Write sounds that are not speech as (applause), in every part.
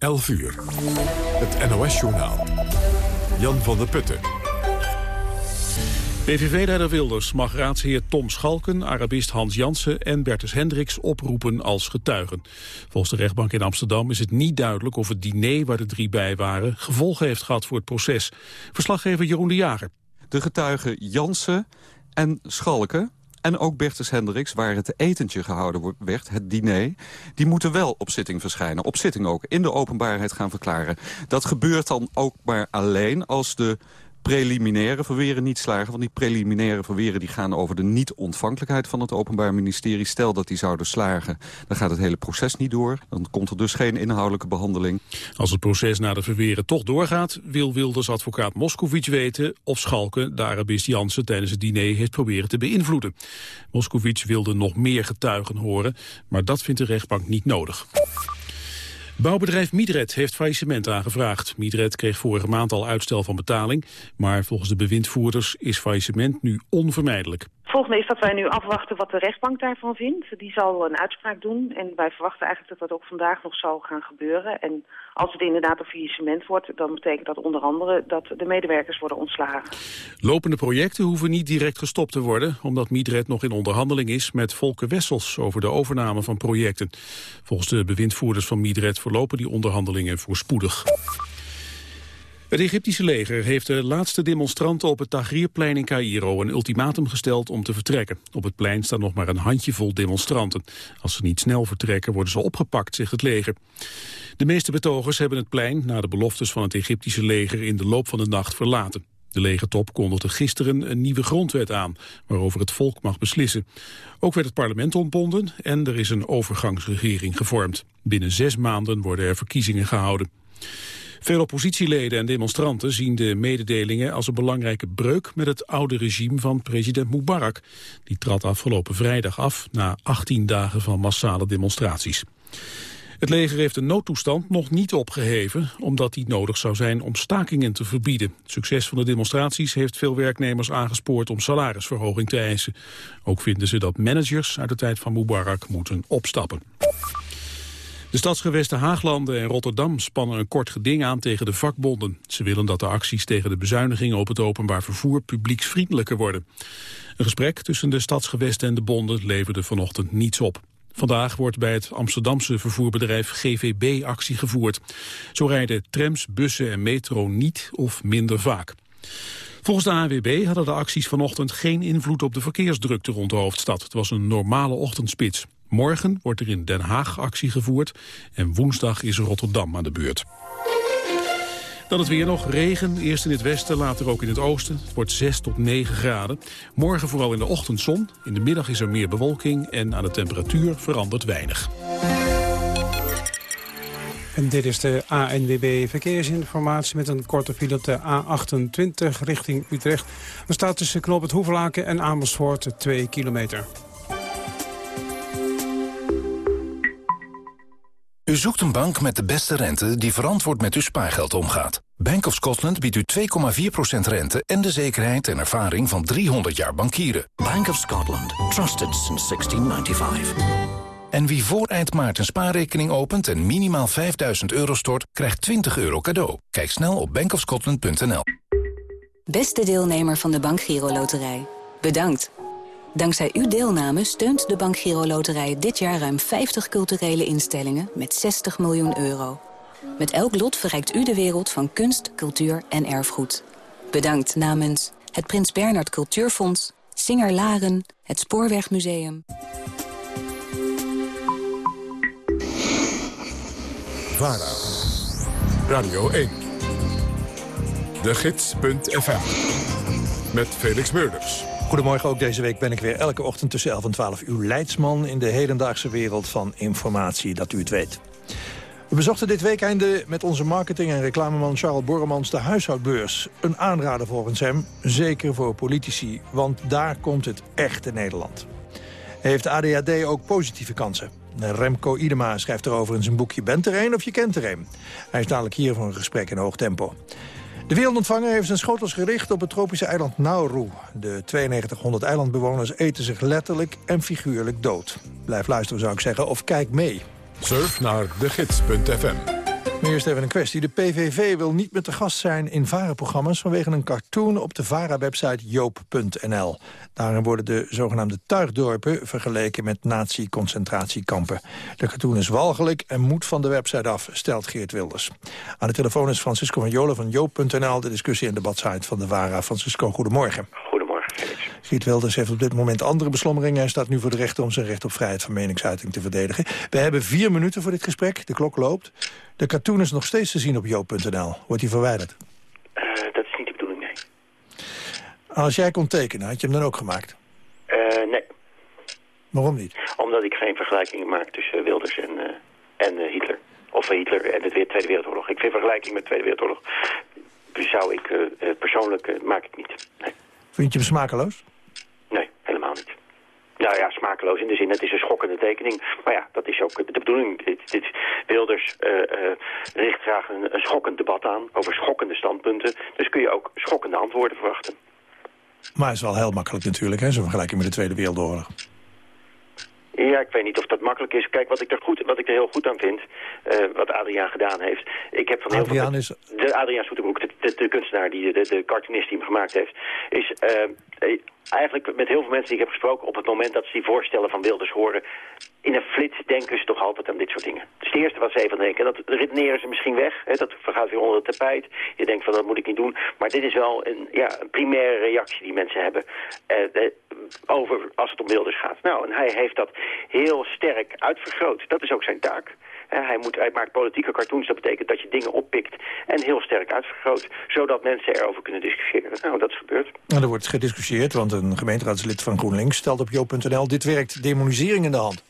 11 uur. Het NOS-journaal. Jan van der Putten. PVV-leider Wilders mag raadsheer Tom Schalken, Arabist Hans Jansen en Bertus Hendricks oproepen als getuigen. Volgens de rechtbank in Amsterdam is het niet duidelijk of het diner waar de drie bij waren gevolgen heeft gehad voor het proces. Verslaggever Jeroen de Jager. De getuigen Jansen en Schalken en ook Bertus Hendricks, waar het etentje gehouden werd, het diner... die moeten wel op zitting verschijnen. Op zitting ook, in de openbaarheid gaan verklaren. Dat gebeurt dan ook maar alleen als de preliminaire verweren niet slagen. Want die preliminaire verweren die gaan over de niet-ontvankelijkheid van het Openbaar Ministerie. Stel dat die zouden slagen, dan gaat het hele proces niet door. Dan komt er dus geen inhoudelijke behandeling. Als het proces na de verweren toch doorgaat... wil Wilders advocaat Moscovic weten of Schalke de Jansen... tijdens het diner heeft proberen te beïnvloeden. Moscovic wilde nog meer getuigen horen, maar dat vindt de rechtbank niet nodig. Bouwbedrijf Midred heeft faillissement aangevraagd. Midred kreeg vorige maand al uitstel van betaling, maar volgens de bewindvoerders is faillissement nu onvermijdelijk. Volgende is dat wij nu afwachten wat de rechtbank daarvan vindt. Die zal een uitspraak doen en wij verwachten eigenlijk dat dat ook vandaag nog zal gaan gebeuren. En als het inderdaad een faillissement wordt, dan betekent dat onder andere dat de medewerkers worden ontslagen. Lopende projecten hoeven niet direct gestopt te worden, omdat Midred nog in onderhandeling is met Volker Wessels over de overname van projecten. Volgens de bewindvoerders van Midred verlopen die onderhandelingen voorspoedig. Het Egyptische leger heeft de laatste demonstranten op het Tahrirplein in Cairo een ultimatum gesteld om te vertrekken. Op het plein staan nog maar een handjevol demonstranten. Als ze niet snel vertrekken worden ze opgepakt, zegt het leger. De meeste betogers hebben het plein na de beloftes van het Egyptische leger in de loop van de nacht verlaten. De legertop kondigde gisteren een nieuwe grondwet aan, waarover het volk mag beslissen. Ook werd het parlement ontbonden en er is een overgangsregering gevormd. Binnen zes maanden worden er verkiezingen gehouden. Veel oppositieleden en demonstranten zien de mededelingen als een belangrijke breuk met het oude regime van president Mubarak. Die trad afgelopen vrijdag af na 18 dagen van massale demonstraties. Het leger heeft de noodtoestand nog niet opgeheven, omdat die nodig zou zijn om stakingen te verbieden. Het succes van de demonstraties heeft veel werknemers aangespoord om salarisverhoging te eisen. Ook vinden ze dat managers uit de tijd van Mubarak moeten opstappen. De stadsgewesten Haaglanden en Rotterdam spannen een kort geding aan tegen de vakbonden. Ze willen dat de acties tegen de bezuinigingen op het openbaar vervoer publieksvriendelijker worden. Een gesprek tussen de stadsgewesten en de bonden leverde vanochtend niets op. Vandaag wordt bij het Amsterdamse vervoerbedrijf GVB actie gevoerd. Zo rijden trams, bussen en metro niet of minder vaak. Volgens de ANWB hadden de acties vanochtend geen invloed op de verkeersdrukte rond de hoofdstad. Het was een normale ochtendspits. Morgen wordt er in Den Haag actie gevoerd en woensdag is Rotterdam aan de beurt. Dan het weer nog. Regen, eerst in het westen, later ook in het oosten. Het wordt 6 tot 9 graden. Morgen vooral in de ochtend zon. In de middag is er meer bewolking en aan de temperatuur verandert weinig. En dit is de ANWB Verkeersinformatie met een korte file op de A28 richting Utrecht. Er staat tussen Knoop het Hoevelaken en Amersfoort 2 kilometer. U zoekt een bank met de beste rente die verantwoord met uw spaargeld omgaat. Bank of Scotland biedt u 2,4% rente en de zekerheid en ervaring van 300 jaar bankieren. Bank of Scotland. Trusted since 1695. En wie voor eind maart een spaarrekening opent en minimaal 5000 euro stort, krijgt 20 euro cadeau. Kijk snel op bankofscotland.nl. Beste deelnemer van de Bank Giro Loterij. Bedankt. Dankzij uw deelname steunt de Bank Giro Loterij dit jaar ruim 50 culturele instellingen met 60 miljoen euro. Met elk lot verrijkt u de wereld van kunst, cultuur en erfgoed. Bedankt namens het Prins Bernhard Cultuurfonds, Singer Laren, het Spoorwegmuseum. VARA. Radio 1. De Gids.fm. Met Felix Meurders. Goedemorgen, ook deze week ben ik weer elke ochtend tussen 11 en 12 uw leidsman... in de hedendaagse wereld van informatie, dat u het weet. We bezochten dit weekend met onze marketing- en reclameman Charles Borremans de huishoudbeurs. Een aanrader volgens hem, zeker voor politici, want daar komt het echt in Nederland. Heeft ADHD ook positieve kansen? Remco Idema schrijft erover in zijn boekje Bent er een of je kent er een. Hij is dadelijk hier voor een gesprek in hoog tempo. De wereldontvanger heeft zijn schotels gericht op het tropische eiland Nauru. De 9200 eilandbewoners eten zich letterlijk en figuurlijk dood. Blijf luisteren zou ik zeggen, of kijk mee. Surf naar degids.fm. Maar eerst even een kwestie. De PVV wil niet meer te gast zijn in VARA-programma's... vanwege een cartoon op de VARA-website joop.nl. Daarin worden de zogenaamde tuigdorpen vergeleken met nazi-concentratiekampen. De cartoon is walgelijk en moet van de website af, stelt Geert Wilders. Aan de telefoon is Francisco van Jolen van joop.nl... de discussie- en debatsite van de VARA. Francisco, goedemorgen. Goedemorgen. Geert Wilders heeft op dit moment andere beslommeringen. Hij staat nu voor de rechter om zijn recht op vrijheid van meningsuiting te verdedigen. We hebben vier minuten voor dit gesprek. De klok loopt. De cartoon is nog steeds te zien op joop.nl. Wordt hij verwijderd? Uh, dat is niet de bedoeling, nee. Als jij kon tekenen, had je hem dan ook gemaakt? Uh, nee. Waarom niet? Omdat ik geen vergelijkingen maak tussen Wilders en, uh, en Hitler. Of Hitler en de Tweede Wereldoorlog. Ik vind vergelijking met de Tweede Wereldoorlog... zou ik persoonlijk... maak ik niet. Nee. Vind je hem smakeloos? Nee, helemaal niet. Nou ja, smakeloos in de zin, het is een schokkende tekening. Maar ja, dat is ook de bedoeling. Dit, dit Wilders uh, uh, richt graag een, een, schokkend debat aan over schokkende standpunten. Dus kun je ook schokkende antwoorden verwachten. Maar het is wel heel makkelijk natuurlijk, hè, zo vergelijking met de Tweede Wereldoorlog. Ja, ik weet niet of dat makkelijk is. Kijk, wat ik er, goed, wat ik er heel goed aan vind, uh, wat Adriaan gedaan heeft. Ik heb van heel Adriaan veel, is... De Adriaan Soeterbroek, de, de, de, kunstenaar, die, de, de cartoonist die hem gemaakt heeft, is uh, eigenlijk met heel veel mensen die ik heb gesproken... op het moment dat ze die voorstellen van Wilders horen... in een flits denken ze toch altijd aan dit soort dingen. Is het eerste wat ze even denken. En dat redeneren ze misschien weg. Hè, dat gaat weer onder het tapijt. Je denkt van, dat moet ik niet doen. Maar dit is wel een, ja, een primaire reactie die mensen hebben... Uh, over als het om Wilders gaat. Nou, en hij heeft dat heel sterk uitvergroot. Dat is ook zijn taak. Hij, moet, hij maakt politieke cartoons, dat betekent dat je dingen oppikt en heel sterk uitvergroot, zodat mensen erover kunnen discussiëren. Nou, dat is gebeurd. Nou, er wordt gediscussieerd, want een gemeenteraadslid van GroenLinks stelt op jo.nl... dit werkt demonisering in de hand.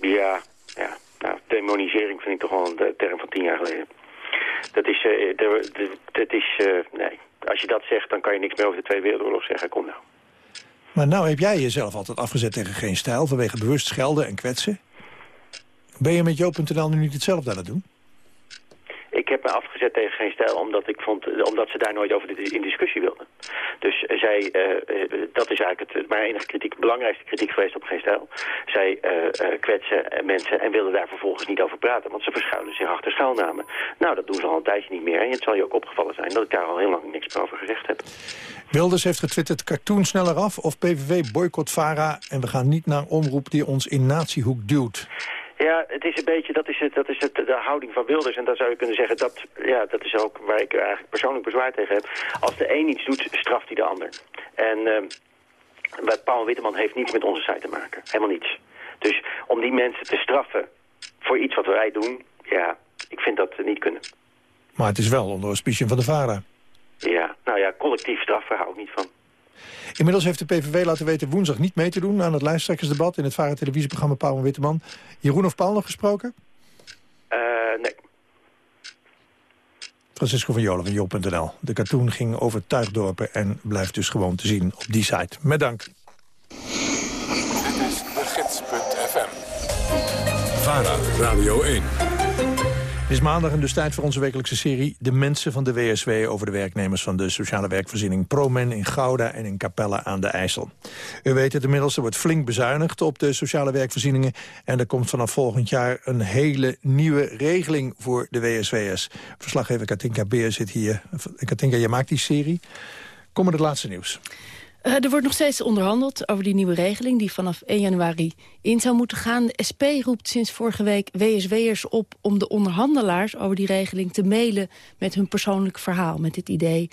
Ja, ja. Nou, demonisering vind ik toch wel een term van tien jaar geleden. Dat is, de, de, dat is nee. Als je dat zegt, dan kan je niks meer over de Tweede Wereldoorlog zeggen. Kom nou. Maar nou heb jij jezelf altijd afgezet tegen geen stijl... vanwege bewust schelden en kwetsen. Ben je met Jo.nl nu niet hetzelfde aan het doen? Ik heb me afgezet tegen geen stijl omdat, ik vond, omdat ze daar nooit over in discussie wilden. Dus zij, uh, dat is eigenlijk het, mijn enige kritiek, belangrijkste kritiek geweest op geen stijl. Zij kwetsen mensen en wilden daar vervolgens niet over praten, want ze verschuilen zich achter schuilnamen. Nou, dat doen ze al een tijdje niet meer en het zal je ook opgevallen zijn dat ik daar al heel lang niks meer over gezegd heb. Wilders heeft getwitterd cartoon sneller af of PVV boycott VARA en we gaan niet naar omroep die ons in natiehoek duwt. Ja, het is een beetje, dat is, het, dat is het, de houding van Wilders. En dan zou je kunnen zeggen, dat, ja, dat is ook waar ik eigenlijk persoonlijk bezwaar tegen heb. Als de een iets doet, straft hij de ander. En uh, Paul Witteman heeft niets met onze site te maken. Helemaal niets. Dus om die mensen te straffen voor iets wat wij doen, ja, ik vind dat niet kunnen. Maar het is wel onder auspiciën van de VARA. Ja, nou ja, collectief straffen hou ik niet van. Inmiddels heeft de PVV laten weten woensdag niet mee te doen... aan het lijsttrekkersdebat in het varen televisieprogramma Paul en Witteman. Jeroen of Paul nog gesproken? Uh, nee. Francisco van Jolen van Jo.nl. De cartoon ging over tuigdorpen en blijft dus gewoon te zien op die site. Met dank. Dit is de gids.fm. VARA, Radio 1. Het is maandag en dus tijd voor onze wekelijkse serie... De Mensen van de WSW over de werknemers van de sociale werkvoorziening ProMen in Gouda en in Capelle aan de IJssel. U weet het inmiddels, er wordt flink bezuinigd op de sociale werkvoorzieningen... en er komt vanaf volgend jaar een hele nieuwe regeling voor de WSW's. Verslaggever Katinka Beer zit hier. Katinka, jij maakt die serie. Kom met het laatste nieuws. Uh, er wordt nog steeds onderhandeld over die nieuwe regeling... die vanaf 1 januari in zou moeten gaan. De SP roept sinds vorige week WSW'ers op om de onderhandelaars... over die regeling te mailen met hun persoonlijk verhaal. Met dit idee,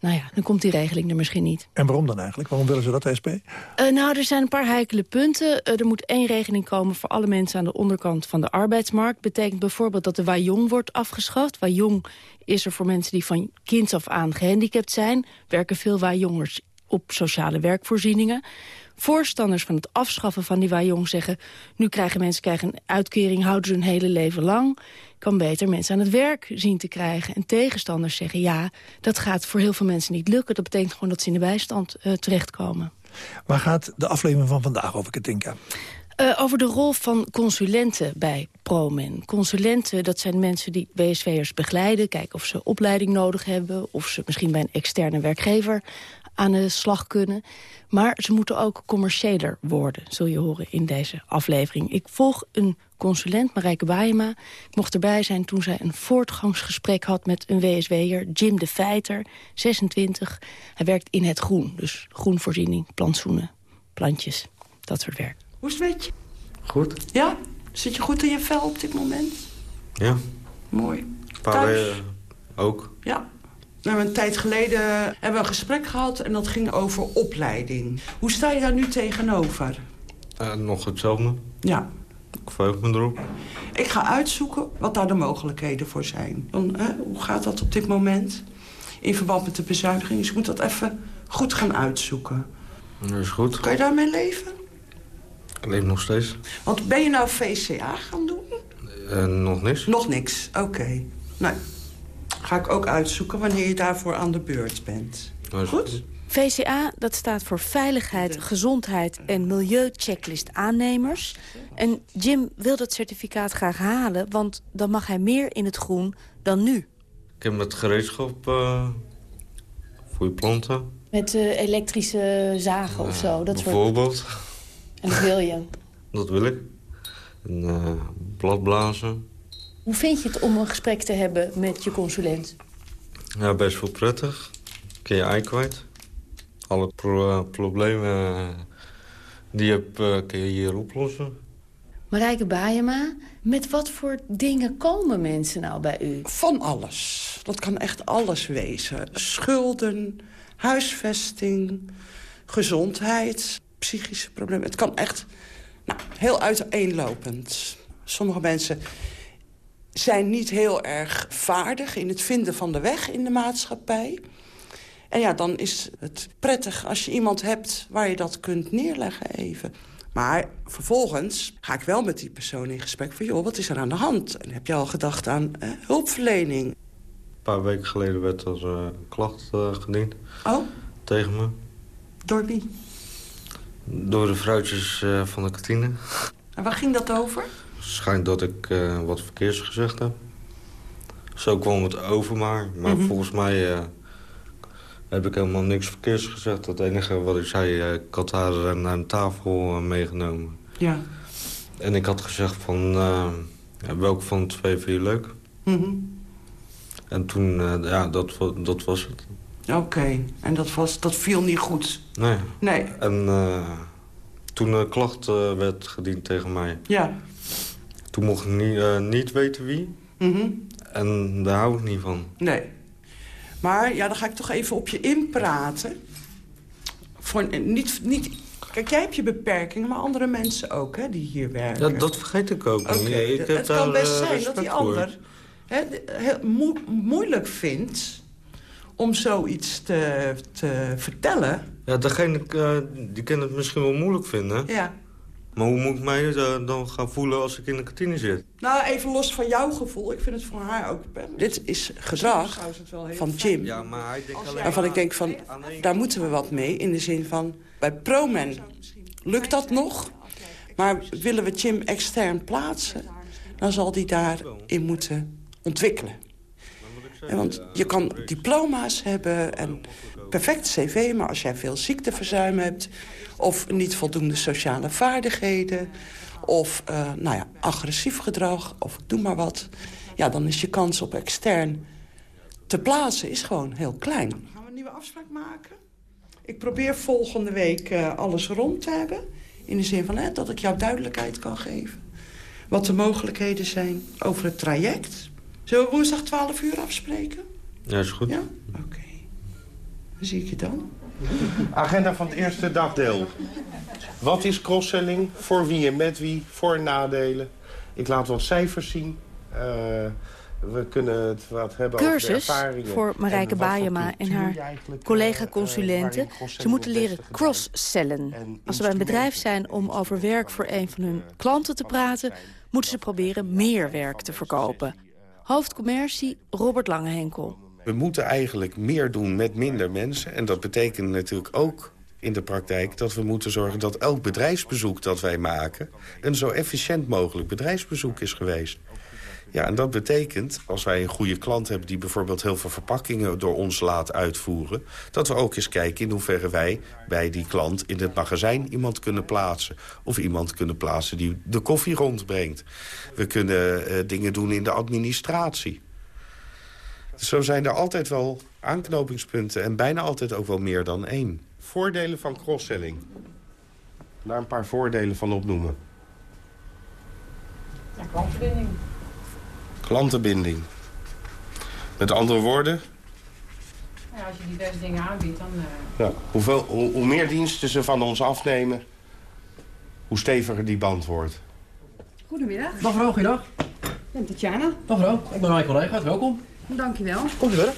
nou ja, dan komt die regeling er misschien niet. En waarom dan eigenlijk? Waarom willen ze dat, de SP? Uh, nou, er zijn een paar heikele punten. Uh, er moet één regeling komen voor alle mensen aan de onderkant van de arbeidsmarkt. Betekent bijvoorbeeld dat de Wajong wordt afgeschaft. Wajong is er voor mensen die van kind af aan gehandicapt zijn. Werken veel Wajongers op sociale werkvoorzieningen. Voorstanders van het afschaffen van die Wajong zeggen... nu krijgen mensen krijgen een uitkering, houden ze hun hele leven lang. Kan beter mensen aan het werk zien te krijgen. En tegenstanders zeggen ja, dat gaat voor heel veel mensen niet lukken. Dat betekent gewoon dat ze in de bijstand uh, terechtkomen. Waar gaat de aflevering van vandaag over, Katinka? Uh, over de rol van consulenten bij ProMen. Consulenten, dat zijn mensen die BSV'ers begeleiden... kijken of ze opleiding nodig hebben... of ze misschien bij een externe werkgever aan de slag kunnen. Maar ze moeten ook commerciëler worden, zul je horen in deze aflevering. Ik volg een consulent, Marijke Baayema. Ik mocht erbij zijn toen zij een voortgangsgesprek had met een WSW'er, Jim de Feiter, 26. Hij werkt in het groen, dus groenvoorziening, plantsoenen, plantjes, dat soort werk. Hoe is het met je? Goed. Ja? Zit je goed in je vel op dit moment? Ja. Mooi. Paar Thuis? weken ook. Ja. We hebben een tijd geleden hebben we een gesprek gehad en dat ging over opleiding. Hoe sta je daar nu tegenover? Eh, nog hetzelfde. Ja. Ik verheug me erop. Ik ga uitzoeken wat daar de mogelijkheden voor zijn. Dan, hè, hoe gaat dat op dit moment? In verband met de bezuiniging. Dus ik moet dat even goed gaan uitzoeken. Dat is goed. Kan je daarmee leven? Ik leef nog steeds. Want ben je nou VCA gaan doen? Eh, nog niks. Nog niks, oké. Nou, ga ik ook uitzoeken wanneer je daarvoor aan de beurt bent. Goed? VCA, dat staat voor Veiligheid, Gezondheid en Milieuchecklist aannemers. En Jim wil dat certificaat graag halen, want dan mag hij meer in het groen dan nu. Ik heb met gereedschap eh, voor je planten. Met eh, elektrische zagen of zo, dat soort. Bijvoorbeeld. En dat wil je. (laughs) Dat wil ik. En eh, bladblazen. Hoe vind je het om een gesprek te hebben met je consulent? Ja, best wel prettig. Kun je ei kwijt. Alle pro- problemen eh, die je hebt, eh, kun je hier oplossen. Marijke Baayema, met wat voor dingen komen mensen nou bij u? Van alles. Dat kan echt alles wezen. Schulden, huisvesting, gezondheid, psychische problemen. Het kan echt nou, heel uiteenlopend. Sommige mensen zijn niet heel erg vaardig in het vinden van de weg in de maatschappij. En ja, dan is het prettig als je iemand hebt waar je dat kunt neerleggen even. Maar vervolgens ga ik wel met die persoon in gesprek van... joh, wat is er aan de hand? En heb je al gedacht aan eh, hulpverlening? Een paar weken geleden werd er eh, een klacht eh, gediend Oh, tegen me. door wie? Door de vrouwtjes van de kantine. En waar ging dat over? Schijnt dat ik eh, wat verkeers gezegd heb. Zo kwam het over maar. Maar Mhm. volgens mij eh, heb ik helemaal niks verkeers gezegd. Het enige wat ik zei, eh, ik had haar naar een tafel meegenomen. Ja. En ik had gezegd van, welke van de twee vind je leuk? Mhm. En toen, ja, dat, dat was het. Oké, en dat, was, dat viel niet goed? Nee. Nee. En toen een klacht werd gediend tegen mij... Ja. Toen mocht ik niet, eh, niet weten wie. Mhm. En daar hou ik niet van. Nee. Maar ja, dan ga ik toch even op je inpraten. Voor, eh, niet, niet, kijk, jij hebt je beperkingen, maar andere mensen ook, hè, die hier werken. Ja, dat vergeet ik ook niet. Oké, Ik heb het kan best eh, zijn dat die ander hè, heel moeilijk vindt om zoiets te, te vertellen. Ja, degene die kan het misschien wel moeilijk vinden. Ja. Maar hoe moet ik mij eh, dan gaan voelen als ik in de kantine zit? Nou, even los van jouw gevoel. Ik vind het voor haar ook... Dit is gedrag van Jim. Ja, maar hij denkt alleen Waarvan ik denk van, daar moeten we wat mee. In de zin van, bij ProMen lukt dat nog. Maar willen we Jim extern plaatsen... dan zal die daarin moeten ontwikkelen. En want je kan diploma's hebben en perfect cv... maar als jij veel ziekteverzuim hebt... of niet voldoende sociale vaardigheden... of eh, nou ja, agressief gedrag, of ik doe maar wat... ja, dan is je kans op extern te plaatsen is gewoon heel klein. Gaan we een nieuwe afspraak maken? Ik probeer volgende week eh, alles rond te hebben. In de zin van hè, dat ik jou duidelijkheid kan geven. Wat de mogelijkheden zijn over het traject. Zullen we woensdag 12 uur afspreken? Ja, is goed. Ja? Oké. Dan zie ik je dan. Agenda van het eerste dagdeel. Wat is cross-selling? Voor wie en met wie? Voor- en nadelen? Ik laat wat cijfers zien. Eh, we kunnen het wat hebben over de Cursus ervaringen. voor Marijke en Baayema en haar eh, collega-consulenten. Ze moeten leren cross-sellen. Als ze bij een bedrijf zijn om over werk voor een van hun klanten te praten... moeten ze proberen meer werk te verkopen. Hoofdcommercie Robert Langehenkel. We moeten eigenlijk meer doen met minder mensen. En dat betekent natuurlijk ook in de praktijk dat we moeten zorgen dat elk bedrijfsbezoek dat wij maken... een zo efficiënt mogelijk bedrijfsbezoek is geweest. Ja, en dat betekent, als wij een goede klant hebben... die bijvoorbeeld heel veel verpakkingen door ons laat uitvoeren... dat we ook eens kijken in hoeverre wij bij die klant in het magazijn iemand kunnen plaatsen. Of iemand kunnen plaatsen die de koffie rondbrengt. We kunnen uh, dingen doen in de administratie. Zo zijn er altijd wel aanknopingspunten... en bijna altijd ook wel meer dan één. Voordelen van cross-selling. Daar een paar voordelen van opnoemen. Ja, klantverbinding klantenbinding. Met andere woorden... Ja, als je diverse dingen aanbiedt, dan... Uh... Ja, hoeveel, hoe, hoe, meer diensten ze van ons afnemen, hoe steviger die band wordt. Goedemiddag. Dag vrouw, goeiedag. Ik ben Tatjana. Dag vrouw, ik ben mijn collega, welkom. Dankjewel. Komt u verder.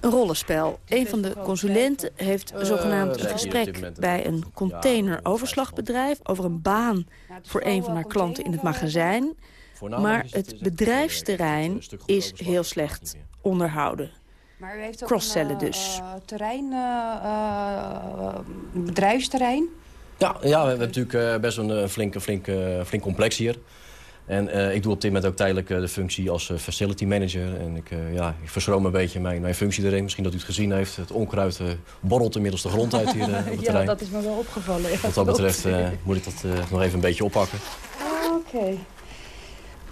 Een rollenspel. Een van de consulenten heeft zogenaamd een gesprek bij een containeroverslagbedrijf... over een baan voor een van haar klanten in het magazijn. Maar het bedrijfsterrein is heel slecht onderhouden. Maar u heeft ook Crosscellen dus. Uh, terrein, uh, bedrijfsterrein? Ja, ja, we hebben natuurlijk best een flink, flink, flink complex hier. En ik doe op dit moment ook tijdelijk de functie als facility manager. En ik, ja, ik verschroom een beetje mijn, mijn functie erin. Misschien dat u het gezien heeft. Het onkruid borrelt inmiddels de grond uit hier op het (laughs) ja, terrein. dat is me wel opgevallen. Ja, Wat dat betreft moet ik dat nog even een beetje oppakken. Oké.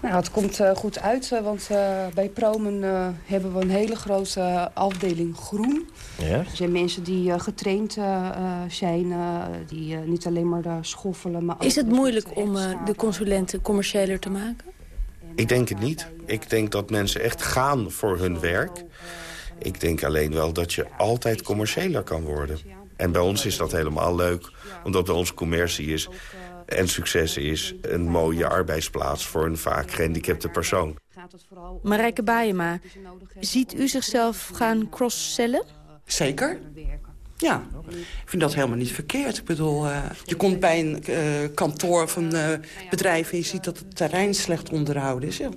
Nou, het komt uh, goed uit, uh, want uh, bij Promen hebben we een hele grote afdeling groen. Ja? Er zijn mensen die getraind zijn, die niet alleen maar schoffelen... Maar Is het moeilijk om de consulenten commerciëler te maken? Ik denk het niet. Ik denk dat mensen echt gaan voor hun werk. Ik denk alleen wel dat je altijd commerciëler kan worden. En bij ons is dat helemaal leuk, omdat bij ons commercie is en succes is een mooie arbeidsplaats voor een vaak gehandicapte persoon. Marijke Baaiema, ziet u zichzelf gaan cross-cellen? Zeker. Ja, ik vind dat helemaal niet verkeerd. Ik bedoel, uh, je komt bij een uh, kantoor of een uh, bedrijf... en je ziet dat het terrein slecht onderhouden is. Ja.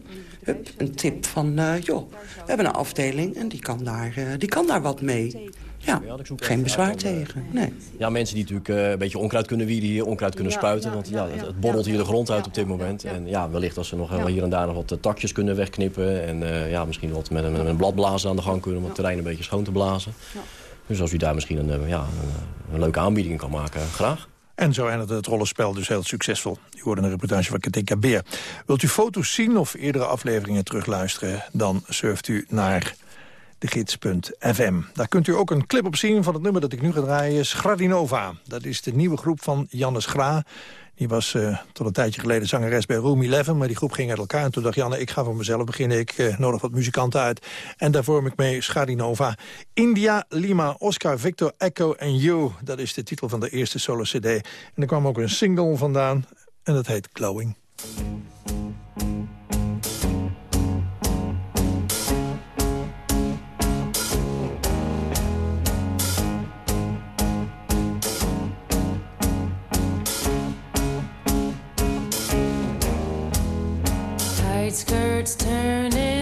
Hup, een tip van, joh, we hebben een afdeling en die kan daar, die kan daar wat mee. Ja, geen bezwaar tegen. Nee. Ja, mensen die natuurlijk een beetje onkruid kunnen wieden hier, onkruid kunnen spuiten. Want ja, het, het borrelt hier de grond uit op dit moment. En ja, wellicht als ze nog wel hier en daar nog wat takjes kunnen wegknippen. En uh, ja, misschien wat met, met, een bladblazen aan de gang kunnen om het terrein een beetje schoon te blazen. Dus als u daar misschien een, ja, een, een leuke aanbieding kan maken, graag. En zo eindigde het rollenspel dus heel succesvol. U hoorde een reportage van Katinka Beer. Wilt u foto's zien of eerdere afleveringen terugluisteren... dan surft u naar de gids.fm. Daar kunt u ook een clip op zien van het nummer dat ik nu ga draaien. Schradinova. Dat is de nieuwe groep van Jannes Gra. Die was uh, tot een tijdje geleden zangeres bij Room 11, maar die groep ging uit elkaar. En toen dacht Janne, ik ga voor mezelf beginnen. Ik uh, nodig wat muzikanten uit. En daar vorm ik mee Schradinova. India, Lima, Oscar, Victor, Echo en You. Dat is de titel van de eerste solo-cd. En er kwam ook een single vandaan. En dat heet Glowing. Skirts turning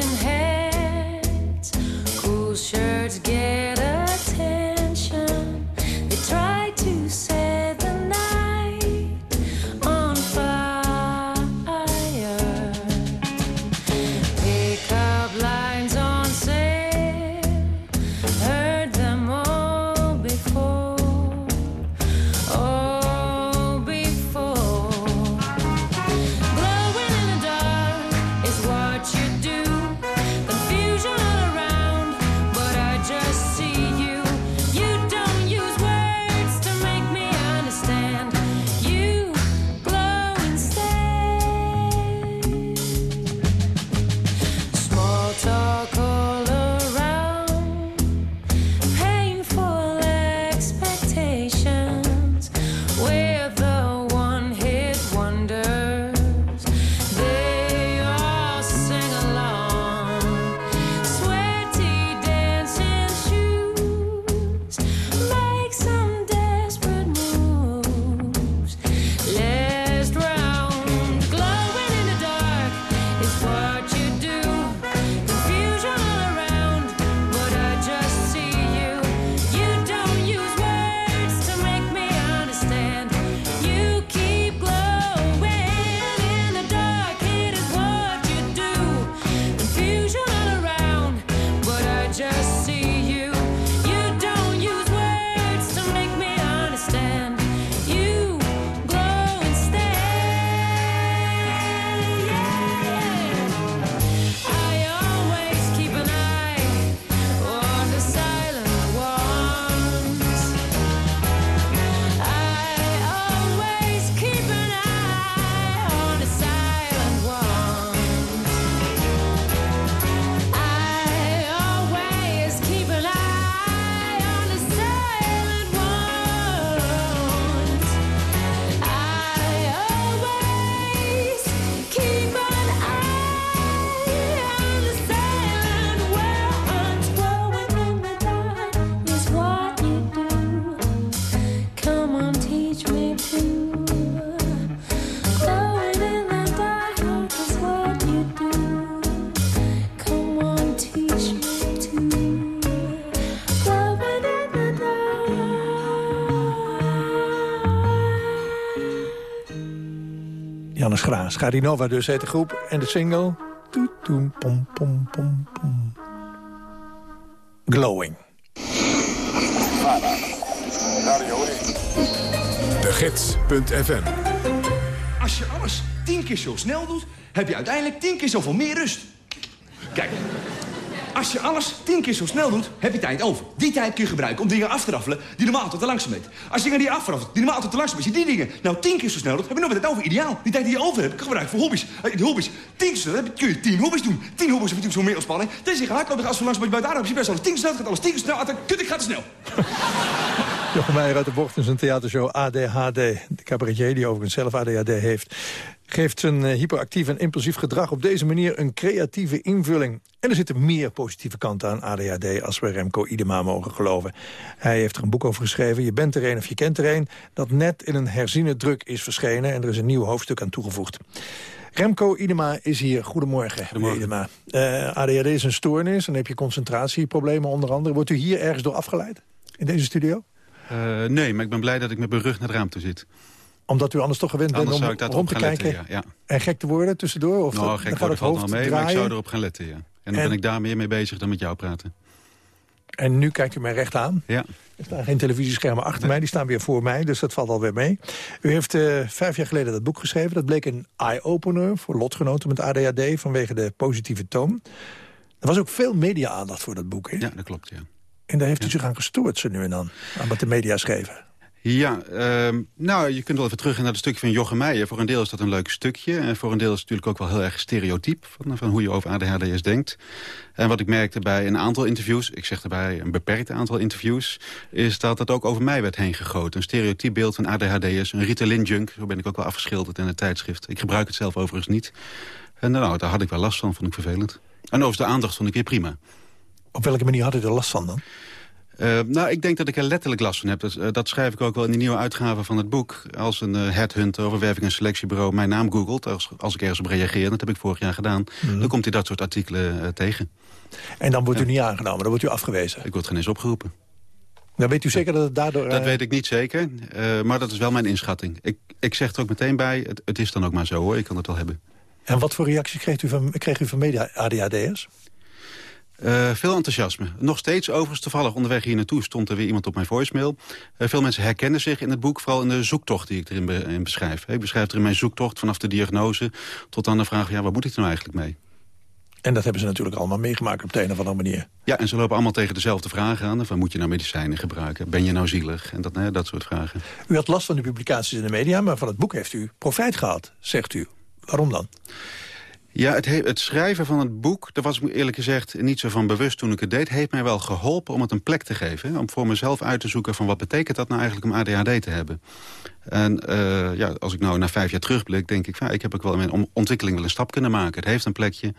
Scharinova dus heet de groep. En de single... Toet, toem, pom, pom, pom, pom. Glowing. De Gids.fm Als je alles tien keer zo snel doet, heb je uiteindelijk tien keer zoveel meer rust. Kijk, als je alles tien keer zo snel doet, heb je tijd over. Die tijd kun je gebruiken om dingen af te raffelen die normaal tot te langzaam bent. Als je dingen die afraffelt, die normaal tot te langzaam als je die dingen nou tien keer zo snel doet, heb je nog weer tijd over. Ideaal. Die tijd die je over hebt, gebruik voor hobby's. Eh, hobby's, tien keer zo snel, kun je tien hobby's doen. Tien hobby's heb je zo meer ontspanning. Dan is je hardlopen, als je langs bij buiten adem, heb je best wel tien keer snel, gaat alles tien keer snel, kut, ik ga te snel. Jochem Meijer uit de Bocht in zijn theatershow ADHD. De cabaretier, die overigens zelf ADHD heeft... geeft zijn eh, hyperactief en impulsief gedrag op deze manier een creatieve invulling. En er zitten meer positieve kanten aan ADHD... als we Remco Idema mogen geloven. Hij heeft er een boek over geschreven, Je bent er een of je kent er een... dat net in een herziene druk is verschenen... en er is een nieuw hoofdstuk aan toegevoegd. Remco Idema is hier. Goedemorgen, meneer Idema. Eh, ADHD is een stoornis en dan heb je concentratieproblemen onder andere. Wordt u hier ergens door afgeleid? In deze studio? Eh, nee, maar ik ben blij dat ik met mijn rug naar het raam toe zit. Omdat u anders toch gewend bent om rond te kijken letten, ja, en gek te worden tussendoor? Of nou, gek worden het valt wel mee, draaien? maar ik zou erop gaan letten, ja. En dan En- ben ik daar meer mee bezig dan met jou praten. En nu kijkt u mij recht aan. Ja. Er staan geen televisieschermen achter mij, die staan weer voor mij, dus dat valt alweer mee. U heeft eh, vijf jaar geleden dat boek geschreven. Dat bleek een eye-opener voor lotgenoten met ADHD vanwege de positieve toon. Er was ook veel media-aandacht voor dat boek, hè? Ja, dat klopt, ja. En daar heeft u zich aan gestoord, zo nu en dan, aan wat de media schreven. Ja, ehm, nou, je kunt wel even terug naar het stukje van Jochem Meijer. Voor een deel is dat een leuk stukje. En voor een deel is het natuurlijk ook wel heel erg stereotyp... van, van hoe je over ADHD'ers denkt. En wat ik merkte bij een aantal interviews... ik zeg erbij een beperkt aantal interviews... is dat het ook over mij werd heen gegoten. Een stereotyp beeld van ADHD'ers, een Ritalin-junk. Zo ben ik ook wel afgeschilderd in het tijdschrift. Ik gebruik het zelf overigens niet. En nou, daar had ik wel last van, vond ik vervelend. En over de aandacht vond ik weer prima. Op welke manier had u er last van dan? Uh, nou, ik denk dat ik er letterlijk last van heb. Dat, uh, dat, schrijf ik ook wel in de nieuwe uitgave van het boek. Als een uh, headhunter of werving- en selectiebureau mijn naam googelt... Als, als ik ergens op reageer, dat heb ik vorig jaar gedaan... Mhm. dan komt hij dat soort artikelen tegen. En dan wordt u niet aangenomen, dan wordt u afgewezen? Ik word geen eens opgeroepen. Dan weet u zeker dat het daardoor... Dat weet ik niet zeker, maar dat is wel mijn inschatting. Ik, ik zeg er ook meteen bij, het, het is dan ook maar zo hoor, ik kan het wel hebben. En wat voor reacties kreeg u van, kreeg u van media-ADHD'ers? Uh, veel enthousiasme. Nog steeds overigens toevallig onderweg hier naartoe stond er weer iemand op mijn voicemail. Uh, veel mensen herkennen zich in het boek, vooral in de zoektocht die ik erin be in beschrijf. Ik beschrijf er in mijn zoektocht vanaf de diagnose tot aan de vraag, ja, waar moet ik nou eigenlijk mee? En dat hebben ze natuurlijk allemaal meegemaakt op de een of andere manier. Ja, en ze lopen allemaal tegen dezelfde vragen aan. Van, moet je nou medicijnen gebruiken? Ben je nou zielig? En dat, dat soort vragen. U had last van de publicaties in de media, maar van het boek heeft u profijt gehad, zegt u. Waarom dan? Ja, het, het, schrijven van het boek, daar was ik me eerlijk gezegd niet zo van bewust toen ik het deed, heeft mij wel geholpen om het een plek te geven. Om voor mezelf uit te zoeken van wat betekent dat nou eigenlijk om ADHD te hebben. En uh, ja, als ik nou naar vijf jaar terugblik, denk ik, van, ik heb ook wel in mijn ontwikkeling wel een stap kunnen maken. Het heeft een plekje.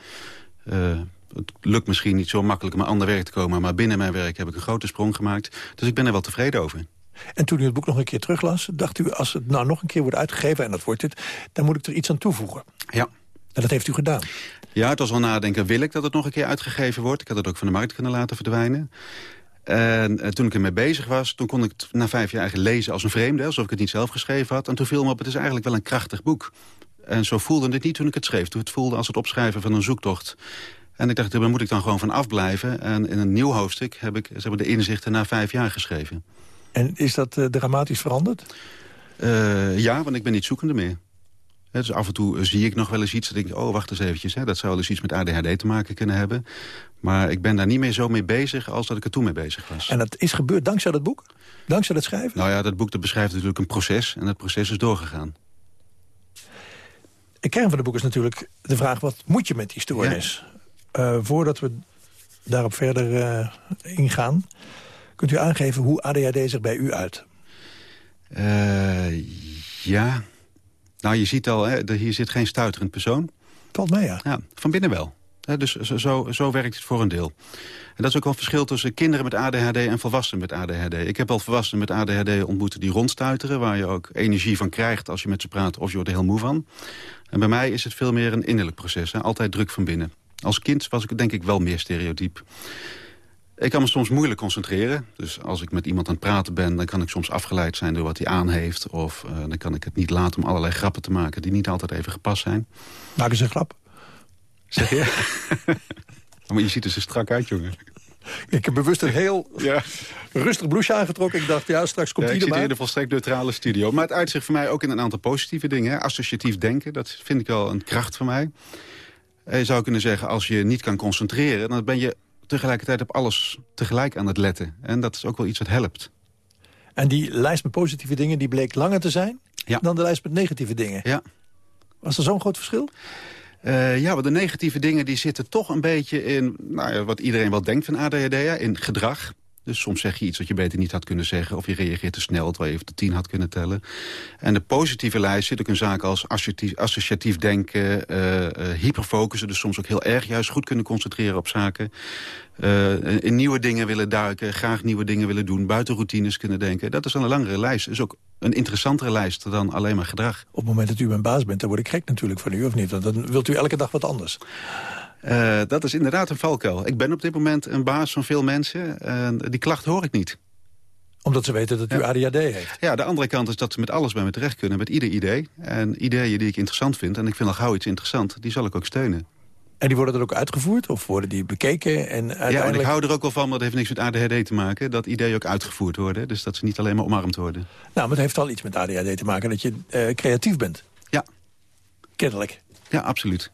Uh, het lukt misschien niet zo makkelijk om aan ander werk te komen, maar binnen mijn werk heb ik een grote sprong gemaakt. Dus ik ben er wel tevreden over. En toen u het boek nog een keer teruglas, dacht u, als het nou nog een keer wordt uitgegeven, en dat wordt het, dan moet ik er iets aan toevoegen. Ja. En dat heeft u gedaan? Ja, het was wel nadenken, wil ik dat het nog een keer uitgegeven wordt? Ik had het ook van de markt kunnen laten verdwijnen. En uh, toen ik ermee bezig was, toen kon ik het na vijf jaar eigenlijk lezen als een vreemde. Alsof ik het niet zelf geschreven had. En toen viel me op, het is eigenlijk wel een krachtig boek. En zo voelde het niet toen ik het schreef. Toen het voelde als het opschrijven van een zoektocht. En ik dacht, daar moet ik dan gewoon van afblijven. En in een nieuw hoofdstuk heb ik ze hebben de inzichten na vijf jaar geschreven. En is dat uh, dramatisch veranderd? Uh, ja, want ik ben niet zoekende meer. Dus af en toe zie ik nog wel eens iets. Dat denk ik, oh, wacht eens eventjes. Hè, dat zou wel eens iets met ADHD te maken kunnen hebben. Maar ik ben daar niet meer zo mee bezig als dat ik er toen mee bezig was. En dat is gebeurd dankzij dat boek? Dankzij dat schrijven? Nou ja, dat boek dat beschrijft natuurlijk een proces. En dat proces is doorgegaan. De kern van het boek is natuurlijk de vraag... wat moet je met die stoornis? Ja. Uh, voordat we daarop verder uh, ingaan... kunt u aangeven hoe ADHD zich bij u uit? Uh, ja... Nou, je ziet al, hè, hier zit geen stuiterend persoon. Valt mij, ja. ja. Van binnen wel. Dus zo, zo, werkt het voor een deel. En dat is ook wel een verschil tussen kinderen met ADHD en volwassenen met ADHD. Ik heb al volwassenen met ADHD ontmoet die rondstuiteren... waar je ook energie van krijgt als je met ze praat of je wordt er heel moe van. En bij mij is het veel meer een innerlijk proces. Hè? Altijd druk van binnen. Als kind was ik denk ik wel meer stereotyp. Ik kan me soms moeilijk concentreren. Dus als ik met iemand aan het praten ben... dan kan ik soms afgeleid zijn door wat hij aan heeft. Of uh, dan kan ik het niet laten om allerlei grappen te maken... die niet altijd even gepast zijn. Maak eens een grap. Zeg je? (laughs) maar je ziet er zo strak uit, jongen. Ik heb bewust een heel (laughs) ja. rustig blouseje aangetrokken. Ik dacht, ja, straks komt ja, hij erbij. Ik zit in een volstrekt neutrale studio. Maar het uitzicht voor mij ook in een aantal positieve dingen. Hè. Associatief denken, dat vind ik wel een kracht van mij. Je zou kunnen zeggen, als je niet kan concentreren... dan ben je tegelijkertijd op alles tegelijk aan het letten. En dat is ook wel iets wat helpt. En die lijst met positieve dingen die bleek langer te zijn... Ja. dan de lijst met negatieve dingen. Ja. Was er zo'n groot verschil? Uh, ja, want de negatieve dingen die zitten toch een beetje in... Nou ja, wat iedereen wel denkt van ADHD, ja, in gedrag. Dus soms zeg je iets wat je beter niet had kunnen zeggen... of je reageert te snel, terwijl je even tot tien had kunnen tellen. En de positieve lijst zit ook in zaken als associatief, denken... Uh, hyperfocussen, dus soms ook heel erg juist goed kunnen concentreren op zaken. Uh, in nieuwe dingen willen duiken, graag nieuwe dingen willen doen... buiten routines kunnen denken. Dat is dan een langere lijst. is ook een interessantere lijst dan alleen maar gedrag. Op het moment dat u mijn baas bent, dan word ik gek natuurlijk van u, of niet? Want dan wilt u elke dag wat anders. Uh, dat is inderdaad een valkuil. Ik ben op dit moment een baas van veel mensen. En die klacht hoor ik niet. Omdat ze weten dat u ja. ADHD heeft? Ja, de andere kant is dat ze met alles bij me terecht kunnen. Met ieder idee. En ideeën die ik interessant vind, en ik vind al gauw iets interessant... die zal ik ook steunen. En die worden er ook uitgevoerd? Of worden die bekeken? En uiteindelijk... Ja, en ik hou er ook wel van, maar dat heeft niks met ADHD te maken... dat ideeën ook uitgevoerd worden. Dus dat ze niet alleen maar omarmd worden. Nou, maar het heeft al iets met ADHD te maken dat je uh, creatief bent. Ja. Kennelijk. Ja, absoluut.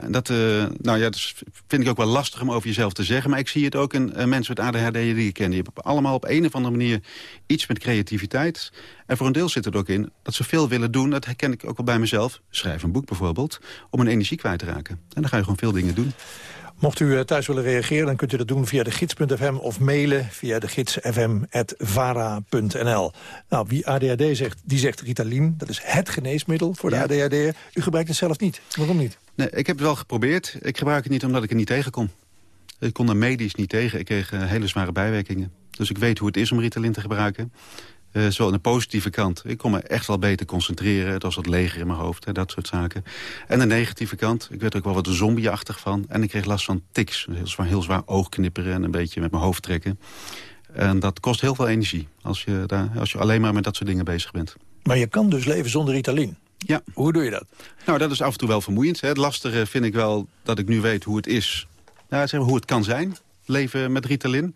Ja, dat, uh, nou ja, dat vind ik ook wel lastig om over jezelf te zeggen. Maar ik zie het ook in uh, mensen met ADHD die ik ken. Die hebben allemaal op een of andere manier iets met creativiteit. En voor een deel zit het ook in dat ze veel willen doen. Dat herken ik ook wel bij mezelf. Schrijf een boek bijvoorbeeld. Om een energie kwijt te raken. En dan ga je gewoon veel dingen doen. Mocht u thuis willen reageren, dan kunt u dat doen via de gids.fm of mailen via de gidsfm.vara.nl. Nou, wie ADHD zegt, die zegt Ritalin. Dat is het geneesmiddel voor de ja. ADHD. U gebruikt het zelf niet. Waarom niet? Nee, ik heb het wel geprobeerd. Ik gebruik het niet omdat ik er niet tegen kon. Ik kon er medisch niet tegen. Ik kreeg uh, hele zware bijwerkingen. Dus ik weet hoe het is om Ritalin te gebruiken. Uh, zowel aan de positieve kant. Ik kon me echt wel beter concentreren. Het was wat leger in mijn hoofd, hè, dat soort zaken. En de negatieve kant. Ik werd er ook wel wat zombieachtig van. En ik kreeg last van tics. Heel zwaar, heel zwaar oogknipperen en een beetje met mijn hoofd trekken. En dat kost heel veel energie. Als je, daar, als je alleen maar met dat soort dingen bezig bent. Maar je kan dus leven zonder Ritalin? Ja. Hoe doe je dat? Nou, dat is af en toe wel vermoeiend. Hè. Het lastige vind ik wel dat ik nu weet hoe het is. Nou, zeg maar, hoe het kan zijn, leven met Ritalin.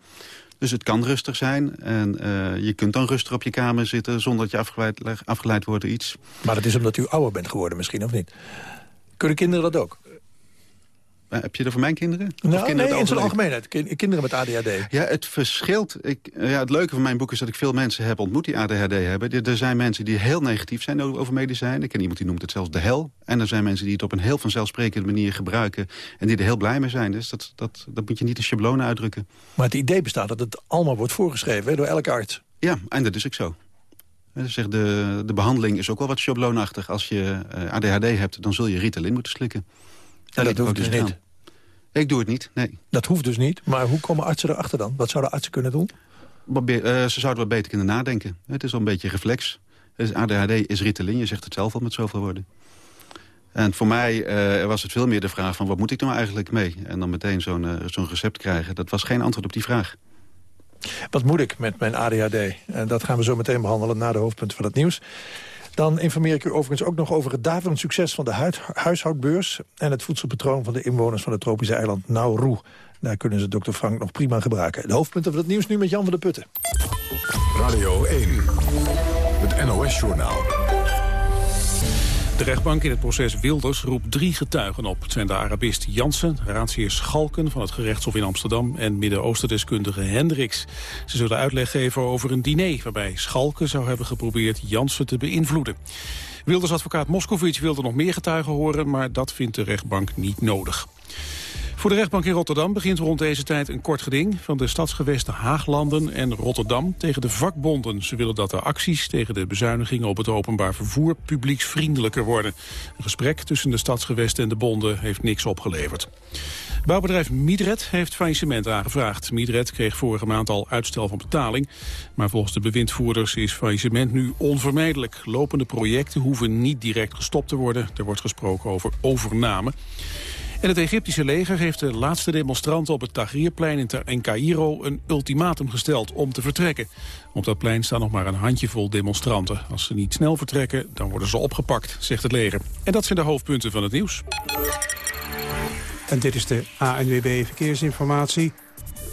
Dus het kan rustig zijn. En uh, je kunt dan rustig op je kamer zitten zonder dat je afgeleid, afgeleid wordt door iets. Maar dat is omdat u ouder bent geworden misschien, of niet? Kunnen kinderen dat ook? Uh, heb je er voor mijn kinderen? Nou, kinderen nee, in zijn algemeenheid. Kinderen met ADHD. Ja, het verschilt. Ik, ja, het leuke van mijn boek is dat ik veel mensen heb ontmoet die ADHD hebben. Er zijn mensen die heel negatief zijn over medicijnen. Ik ken iemand die noemt het zelfs de hel. En er zijn mensen die het op een heel vanzelfsprekende manier gebruiken... en die er heel blij mee zijn. Dus dat, dat, dat moet je niet in schablonen uitdrukken. Maar het idee bestaat dat het allemaal wordt voorgeschreven hè, door elke arts. Ja, en dat is ook zo. Zeg, de, de behandeling is ook wel wat schabloonachtig. Als je ADHD hebt, dan zul je Ritalin moeten slikken. En dat, dat hoeft dus niet. Aan. Ik doe het niet, nee. Dat hoeft dus niet, maar hoe komen artsen erachter dan? Wat zouden artsen kunnen doen? Uh, ze zouden wat beter kunnen nadenken. Het is wel een beetje reflex. Dus ADHD is Ritalin, je zegt het zelf al met zoveel woorden. En voor mij uh, was het veel meer de vraag van wat moet ik nou eigenlijk mee? En dan meteen zo'n uh, zo'n recept krijgen. Dat was geen antwoord op die vraag. Wat moet ik met mijn ADHD? En dat gaan we zo meteen behandelen na de hoofdpunten van het nieuws. Dan informeer ik u overigens ook nog over het daverend succes van de huishoudbeurs... en het voedselpatroon van de inwoners van het tropische eiland Nauru. Daar kunnen ze dokter Frank nog prima gebruiken. De hoofdpunten van het nieuws nu met Jan van de Putten. Radio 1, het NOS-journaal. De rechtbank in het proces Wilders roept drie getuigen op. Het zijn de Arabist Jansen, raadsheer Schalken van het gerechtshof in Amsterdam... en Midden-Oosten-deskundige Hendricks. Ze zullen uitleg geven over een diner waarbij Schalken zou hebben geprobeerd Jansen te beïnvloeden. Wilders advocaat Moscovic wilde nog meer getuigen horen... maar dat vindt de rechtbank niet nodig. Voor de rechtbank in Rotterdam begint rond deze tijd een kort geding... van de stadsgewesten Haaglanden en Rotterdam tegen de vakbonden. Ze willen dat de acties tegen de bezuinigingen op het openbaar vervoer... publieksvriendelijker worden. Een gesprek tussen de stadsgewesten en de bonden heeft niks opgeleverd. Bouwbedrijf Midred heeft faillissement aangevraagd. Midred kreeg vorige maand al uitstel van betaling. Maar volgens de bewindvoerders is faillissement nu onvermijdelijk. Lopende projecten hoeven niet direct gestopt te worden. Er wordt gesproken over overname. En het Egyptische leger heeft de laatste demonstranten op het Tahrirplein in, in Cairo een ultimatum gesteld om te vertrekken. Op dat plein staan nog maar een handjevol demonstranten. Als ze niet snel vertrekken, dan worden ze opgepakt, zegt het leger. En dat zijn de hoofdpunten van het nieuws. En dit is de ANWB Verkeersinformatie.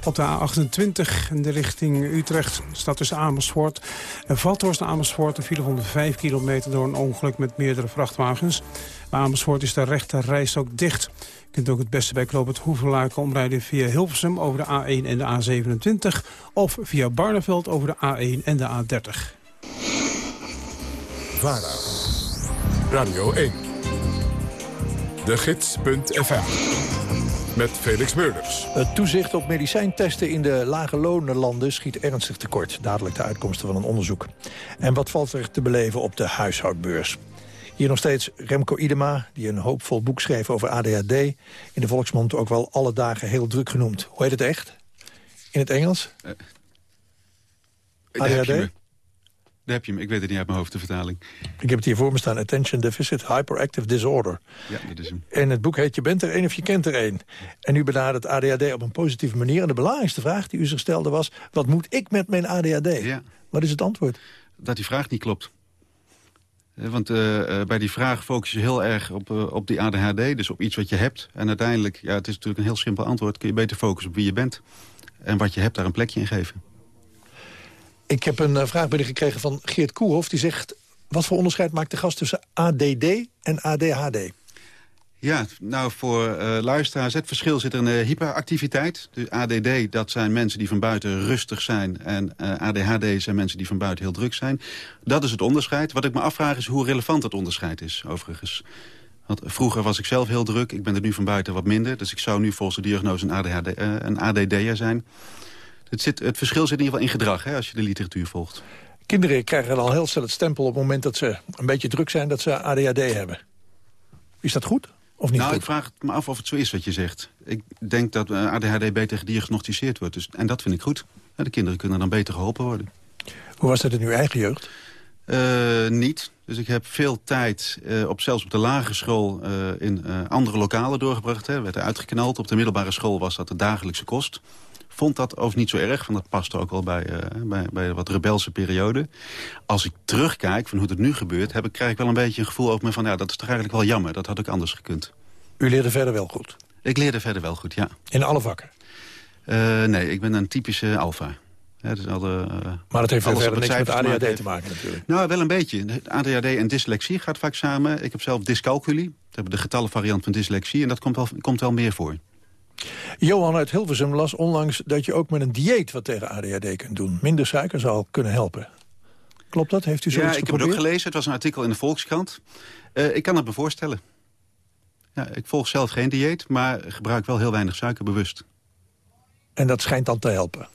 Op de A28 in de richting Utrecht staat tussen Amersfoort en Vathorst Amersfoort... een file van 5 kilometer door een ongeluk met meerdere vrachtwagens. Bij Amersfoort is de rechte reis ook dicht. Je kunt ook het beste bij Knoop het Hoevenlaken omrijden via Hilversum over de A1 en de A27... of via Barneveld over de A1 en de A30. VARA, Radio 1, de gids.fm, met Felix Meurders. Het toezicht op medicijntesten in de lage lonenlanden schiet ernstig tekort. Dadelijk de uitkomsten van een onderzoek. En wat valt er te beleven op de huishoudbeurs? Hier nog steeds Remco Idema, die een hoopvol boek schreef over ADHD. In de volksmond ook wel alle dagen heel druk genoemd. Hoe heet het echt? In het Engels? Daar je ADHD? Daar heb je me. Ik weet het niet uit mijn hoofd, de vertaling. Ik heb het hier voor me staan. Attention Deficit Hyperactive Disorder. Ja, dat is hem. En het boek heet Je bent er één of je kent er één. En u benadert ADHD op een positieve manier. En de belangrijkste vraag die u zich stelde was... wat moet ik met mijn ADHD? Ja. Wat is het antwoord? Dat die vraag niet klopt. Eh, Want eh, eh, bij die vraag focus je heel erg op, op die ADHD, dus op iets wat je hebt. En uiteindelijk, ja, het is natuurlijk een heel simpel antwoord... kun je beter focussen op wie je bent. En wat je hebt, daar een plekje in geven. Ik heb een vraag binnengekregen van Geert Koerhoff. Die zegt, wat voor onderscheid maakt de gast tussen ADD en ADHD? Ja, nou voor eh, luisteraars, het verschil zit in de hyperactiviteit. De ADD, dat zijn mensen die van buiten rustig zijn. En eh, ADHD zijn mensen die van buiten heel druk zijn. Dat is het onderscheid. Wat ik me afvraag is hoe relevant dat onderscheid is, overigens. Want vroeger was ik zelf heel druk. Ik ben er nu van buiten wat minder. Dus ik zou nu volgens de diagnose een, ADHD, eh, een ADD'er zijn. Het, zit, het verschil zit in ieder geval in gedrag, hè, als je de literatuur volgt. Kinderen krijgen al heel snel het stempel op het moment dat ze een beetje druk zijn... dat ze ADHD hebben. Is dat goed of niet nou, goed? ik vraag het me af of het zo is wat je zegt. Ik denk dat eh, ADHD beter gediagnosticeerd wordt. Dus, en dat vind ik goed. De kinderen kunnen dan beter geholpen worden. Hoe was dat in uw eigen jeugd? Eh, niet. Dus ik heb veel tijd, eh, op, zelfs op de lagere school, in andere lokalen doorgebracht. Hè. Werd er uitgeknald. Op de middelbare school was dat de dagelijkse kost. Vond dat overigens niet zo erg, want dat paste ook al bij, eh, bij, bij wat rebelse periode. Als ik terugkijk van hoe het nu gebeurt, heb ik, krijg ik wel een beetje een gevoel over me van... ja, dat is toch eigenlijk wel jammer, dat had ook anders gekund. U leerde verder wel goed? Ik leerde verder wel goed, ja. In alle vakken? Eh, nee, ik ben een typische alfa. Ja, dus al de, eh, Maar dat heeft verder niks met te ADHD maken te maken natuurlijk. Nou, wel een beetje. ADHD en dyslexie gaat vaak samen. Ik heb zelf dyscalculie. Dat hebben de getallenvariant van dyslexie. En dat komt wel, komt wel meer voor. Johan uit Hilversum las onlangs dat je ook met een dieet wat tegen ADHD kunt doen. Minder suiker zal kunnen helpen. Klopt dat? Heeft u zoiets Ja, ik heb het ook gelezen. Het was een artikel in de Volkskrant. Eh, ik kan het me voorstellen. Ja, ik volg zelf geen dieet, maar gebruik wel heel weinig suiker bewust. En dat schijnt dan te helpen?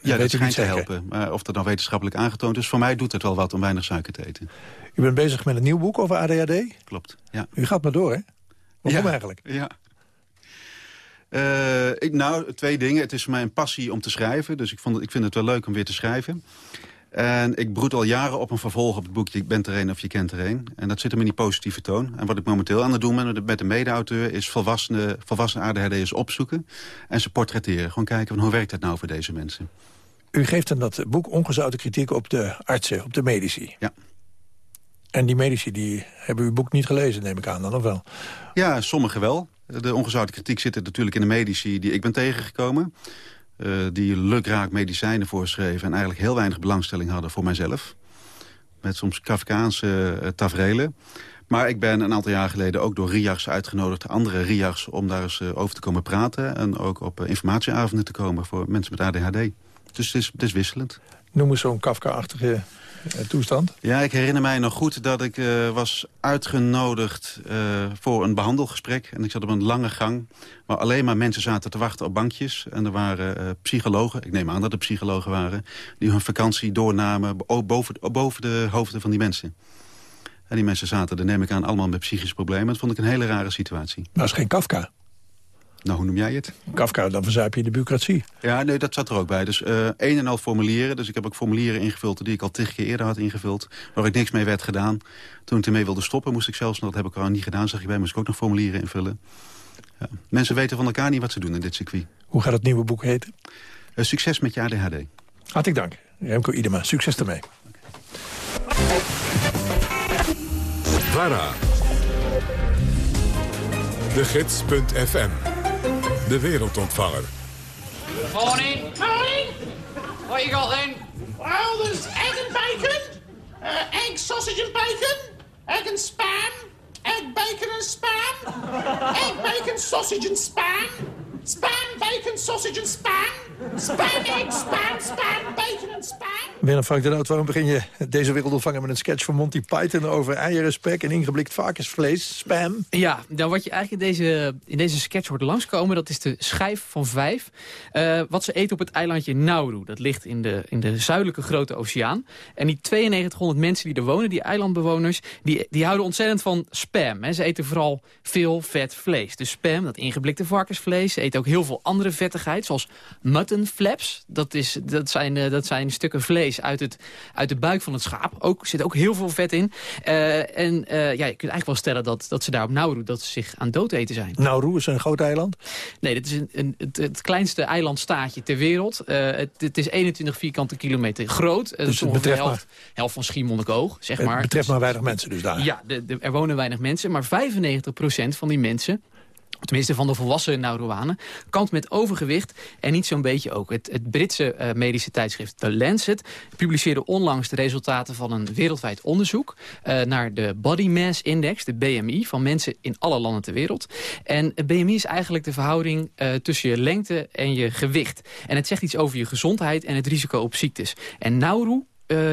Ja, dat schijnt te helpen. Maar of dat nou wetenschappelijk aangetoond is... voor mij doet het wel wat om weinig suiker te eten. U bent bezig met een nieuw boek over ADHD? Klopt, ja. U gaat maar door, hè? Waarom Ja, eigenlijk? Ja. Eh, ik, nou, twee dingen. Het is voor mij een passie om te schrijven. Dus ik, vond ik vind het wel leuk om weer te schrijven. En ik broed al jaren op een vervolg op het boekje... Ik bent er een of je kent er een. En dat zit hem in die positieve toon. En wat ik momenteel aan het doen ben met de mede-auteur... is volwassenen, volwassen ADHD'ers opzoeken en ze portretteren. Gewoon kijken van hoe werkt dat nou voor deze mensen. U geeft in dat boek ongezouten kritiek op de artsen, op de medici. Ja. En die medici die hebben uw boek niet gelezen, neem ik aan dan, of wel? Ja, sommigen wel. De ongezouten kritiek zit er natuurlijk in de medici die ik ben tegengekomen. Eh, die lukraak medicijnen voorschreven... en eigenlijk heel weinig belangstelling hadden voor mijzelf. Met soms Kafkaanse uh. Maar ik ben een aantal jaar geleden ook door RIAGs uitgenodigd... andere RIAGs om daar eens uh, over te komen praten... en ook op uh, informatieavonden te komen voor mensen met ADHD. Dus het is, het is wisselend. Noem eens zo'n Kafka-achtige toestand? Ja, ik herinner mij nog goed dat ik uh, was uitgenodigd uh, voor een behandelgesprek. En ik zat op een lange gang waar alleen maar mensen zaten te wachten op bankjes. En er waren uh, psychologen, ik neem aan dat er psychologen waren... die hun vakantie doornamen boven, boven de hoofden van die mensen. En die mensen zaten, daar neem ik aan, allemaal met psychische problemen. Dat vond ik een hele rare situatie. Dat is geen Kafka. Nou, hoe noem jij het? Kafka, dan verzuip je in de bureaucratie. Ja, nee, dat zat er ook bij. Dus uh, een en al formulieren. Dus ik heb ook formulieren ingevuld die ik al tig keer eerder had ingevuld. Waar ik niks mee werd gedaan. Toen ik ermee wilde stoppen, moest ik zelfs, dat heb ik al niet gedaan, zeg ik bij, moest ik ook nog formulieren invullen. Ja. Mensen weten van elkaar niet wat ze doen in dit circuit. Hoe gaat het nieuwe boek heten? Uh, succes met je ADHD. Hartelijk dank. Remco Idema, succes ermee. VARA. De Gids.fm. De wereldontvanger. Morning. Morning. What you got then? Well, there's egg and bacon. Uh, egg, sausage and bacon. Egg and spam. Egg, bacon and spam. egg, bacon, sausage and spam. Spam, bacon, sausage and spam. Spam, egg, spam, spam, bacon and spam. Willem Frank de Noot, waarom begin je deze wereldontvanger met een sketch van Monty Python over eieren, spek en ingeblikt varkensvlees, spam? Ja, nou wat je eigenlijk in deze, in deze sketch hoort langskomen, dat is de schijf van vijf. Uh, wat ze eten op het eilandje Nauru. Dat ligt in de, in de zuidelijke grote oceaan. En die 9200 mensen die er wonen, die eilandbewoners, die, die houden ontzettend van spam. Hè. Ze eten vooral veel vet vlees. Dus spam, dat ingeblikte varkensvlees. Ze eten ook heel veel andere vettigheid, zoals mutton flaps. Dat, is, dat, zijn, uh, dat zijn stukken vlees uit, het, uit de buik van het schaap. Ook, zit ook heel veel vet in. Uh, en uh, ja, je kunt eigenlijk wel stellen dat, dat ze daar op Nauru dat ze zich aan dood eten zijn. Nauru is een groot eiland? Nee, dit is een, een, het, het kleinste eilandstaatje ter wereld. Het, het, is 21 vierkante kilometer groot. Dus het betreft helft, maar, helft van Schiermonnikoog, zeg maar. Het betreft maar weinig mensen dus daar. Ja, de, de, er wonen weinig mensen. Maar 95% van die mensen tenminste van de volwassen Nauruanen, kant met overgewicht en niet zo'n beetje ook. Het, het Britse uh, medische tijdschrift The Lancet publiceerde onlangs de resultaten van een wereldwijd onderzoek uh, naar de Body Mass Index, de BMI, van mensen in alle landen ter wereld. En BMI is eigenlijk de verhouding uh, tussen je lengte en je gewicht. En het zegt iets over je gezondheid en het risico op ziektes. En Nauru,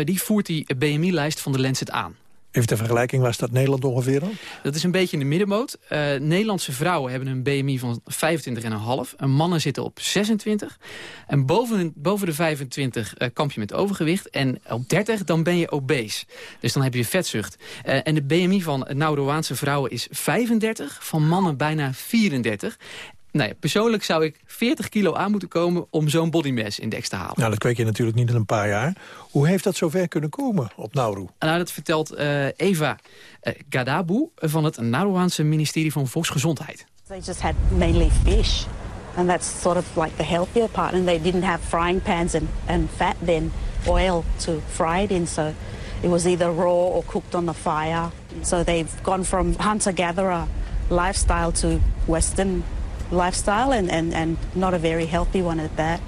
die voert die BMI-lijst van de Lancet aan. Even ter vergelijking, waar staat Nederland ongeveer dan? Dat is een beetje in de middenmoot. Uh, Nederlandse vrouwen hebben een BMI van 25,5. En mannen zitten op 26. En boven, boven de 25 uh, kamp je met overgewicht. En op 30 dan ben je obese. Dus dan heb je vetzucht. Uh, en de BMI van Nauruaanse vrouwen is 35. Van mannen bijna 34. Nou ja, persoonlijk zou ik 40 kilo aan moeten komen om zo'n body mass index te halen. Nou, dat kweek je natuurlijk niet in een paar jaar. Hoe heeft dat zover kunnen komen op Nauru? Nou, dat vertelt uh, Eva uh, Gadabu van het Nauruaanse ministerie van Volksgezondheid. They just had mainly fish. And that's sort of like the healthier part. And they didn't have frying pans and, and fat then, oil to fry it in. So it was either raw or cooked on the fire. So they've gone from hunter-gatherer lifestyle to Western lifestyle and, and, and not a very healthy one at that.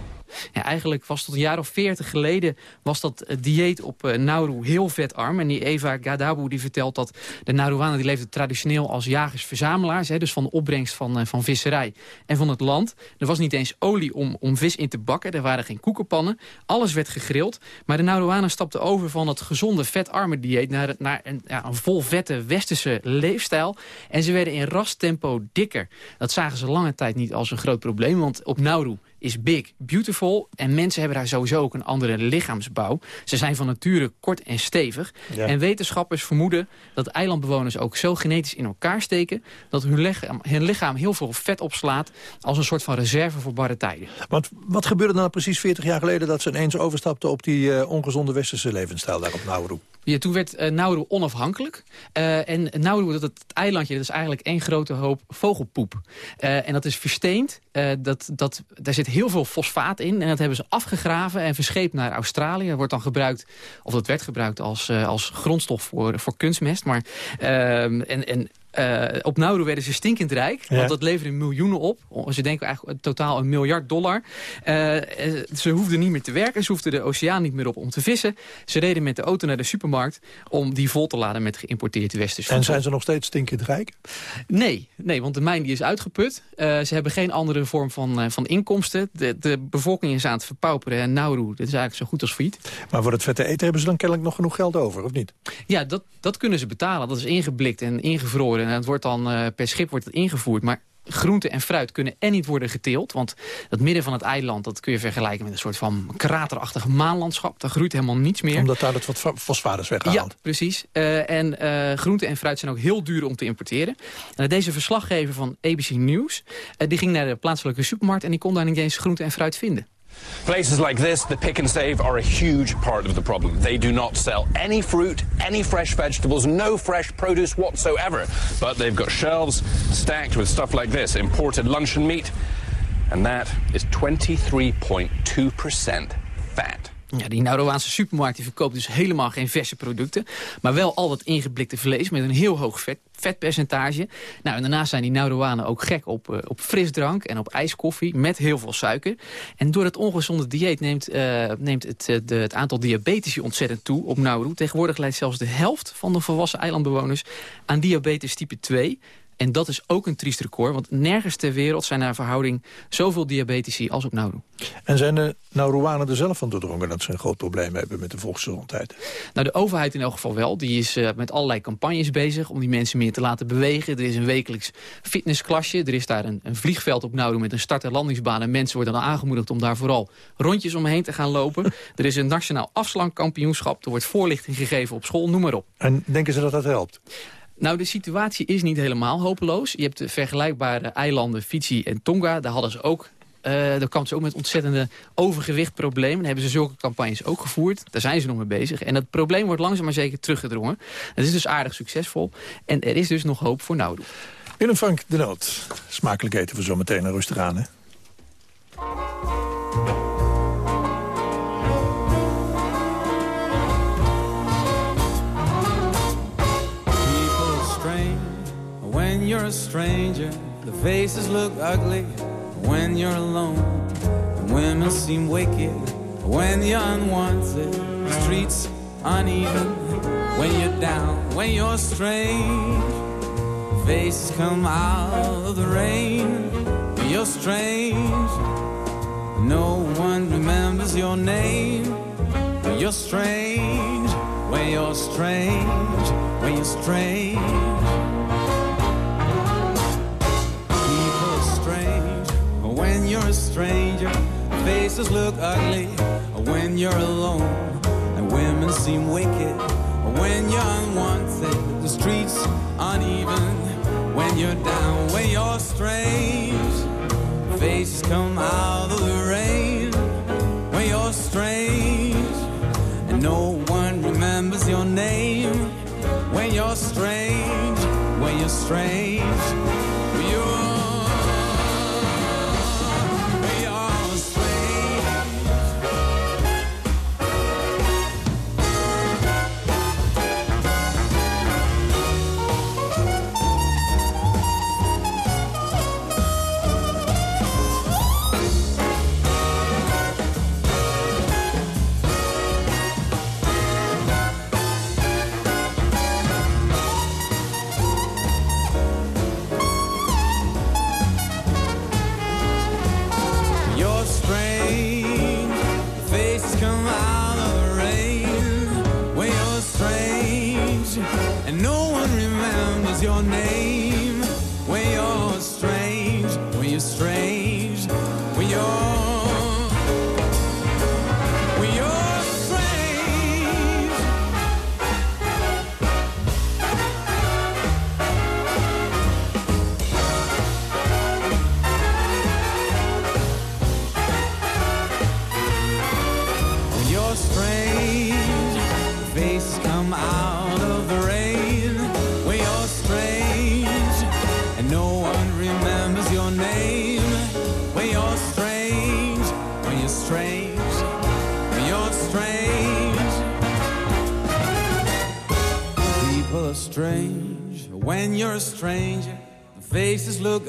Ja, eigenlijk was tot een jaar of veertig geleden was dat dieet op uh, Nauru heel vetarm. En die Eva Gadabu die vertelt dat de Nauruanen die leefden traditioneel als jagers-verzamelaars. Dus van de opbrengst van, uh, van visserij en van het land. Er was niet eens olie om, om vis in te bakken. Er waren geen koekenpannen. Alles werd gegrild. Maar de Nauruanen stapten over van het gezonde vetarme dieet... naar, naar een, ja, een vol vette westerse leefstijl. En ze werden in rastempo dikker. Dat zagen ze lange tijd niet als een groot probleem. Want op Nauru is big, beautiful. En mensen hebben daar sowieso ook een andere lichaamsbouw. Ze zijn van nature kort en stevig. Ja. En wetenschappers vermoeden dat eilandbewoners ook zo genetisch in elkaar steken... dat hun lichaam, hun lichaam heel veel vet opslaat als een soort van reserve voor barre tijden. Want wat gebeurde dan precies 40 jaar geleden... dat ze ineens overstapten op die uh, ongezonde westerse levensstijl daar op Nauru? Ja, toen werd uh, Nauru onafhankelijk. Uh, en Nauru, dat het eilandje, dat is eigenlijk één grote hoop vogelpoep. En dat is versteend. dat, dat, daar zit heel veel fosfaat in. En dat hebben ze afgegraven en verscheept naar Australië. Wordt dan gebruikt, of dat werd gebruikt als, als grondstof voor, voor kunstmest. Maar, en, en uh, op Nauru werden ze stinkend rijk, ja. want dat leverde miljoenen op. Ze denken eigenlijk totaal een miljard dollar. Uh, ze hoefden niet meer te werken, ze hoefden de oceaan niet meer op om te vissen. Ze reden met de auto naar de supermarkt om die vol te laden met geïmporteerd westers En zijn ze nog steeds stinkend rijk? Nee, nee want de mijn die is uitgeput. Uh, ze hebben geen andere vorm van, van inkomsten. De, de bevolking is aan het verpauperen en Nauru, dat is eigenlijk zo goed als failliet. Maar voor het vette eten hebben ze dan kennelijk nog genoeg geld over, of niet? Ja, dat, dat kunnen ze betalen. Dat is ingeblikt en ingevroren en het wordt dan uh, per schip wordt het ingevoerd. Maar groente en fruit kunnen en niet worden geteeld. Want het midden van het eiland dat kun je vergelijken met een soort van kraterachtig maanlandschap. Daar groeit helemaal niets meer. Omdat daar het wat fosfaat is weggehaald. Ja, precies. Uh, en uh, groente en fruit zijn ook heel duur om te importeren. En deze verslaggever van ABC News, uh, die ging naar de plaatselijke supermarkt... en die kon daar niet eens groente en fruit vinden. Places like this, the pick and save, are a huge part of the problem. They do not sell any fruit, any fresh vegetables, no fresh produce whatsoever. But they've got shelves stacked with stuff like this imported luncheon meat, and that is 23.2% fat. Ja, die Nauruaanse supermarkt die verkoopt dus helemaal geen verse producten. Maar wel al dat ingeblikte vlees met een heel hoog vet, vetpercentage. Nou, en daarnaast zijn die Nauruanen ook gek op, eh, op frisdrank en op ijskoffie met heel veel suiker. En door het ongezonde dieet neemt, eh, neemt het, eh, de, het aantal diabetici ontzettend toe op Nauru. Tegenwoordig leidt zelfs de helft van de volwassen eilandbewoners aan diabetes type 2... En dat is ook een triest record, want nergens ter wereld zijn naar verhouding zoveel diabetici als op Nauru. En zijn de Nauruanen er zelf van doordrongen dat ze een groot probleem hebben met de volksgezondheid? Nou, de overheid in elk geval wel. Die is uh, met allerlei campagnes bezig om die mensen meer te laten bewegen. Er is een wekelijks fitnessklasje. Er is daar een, een vliegveld op Nauru met een start- en landingsbaan. En mensen worden dan aangemoedigd om daar vooral rondjes omheen te gaan lopen. (laughs) er is een nationaal afslankkampioenschap. Er wordt voorlichting gegeven op school, noem maar op. En denken ze dat dat helpt? Nou, de situatie is niet helemaal hopeloos. Je hebt de vergelijkbare eilanden Fiji en Tonga. Daar hadden ze ook uh, daar kwam ze ook met ontzettende overgewichtproblemen. Daar hebben ze zulke campagnes ook gevoerd. Daar zijn ze nog mee bezig. En dat probleem wordt langzaam maar zeker teruggedrongen. Het is dus aardig succesvol. En er is dus nog hoop voor Nauru. Willem Frank de Noot. Smakelijk eten we zo meteen rustig aan, hè? You're a stranger, the faces look ugly when you're alone. The women seem wicked when you're unwanted. The streets uneven when you're down, when you're strange. Faces come out of the rain you're strange. No one remembers your name you're strange. When you're strange, when you're strange. When you're a stranger. Faces look ugly when you're alone. And women seem wicked when you're unwanted. The streets uneven when you're down, when you're strange. Faces come out of the rain when you're strange. And no one remembers your name when you're strange, when you're strange.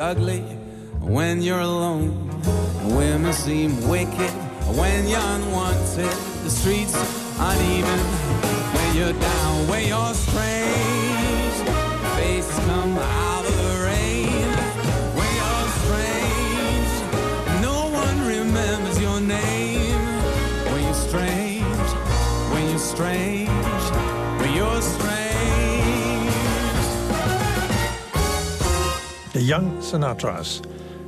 Ugly Young Sinatra's.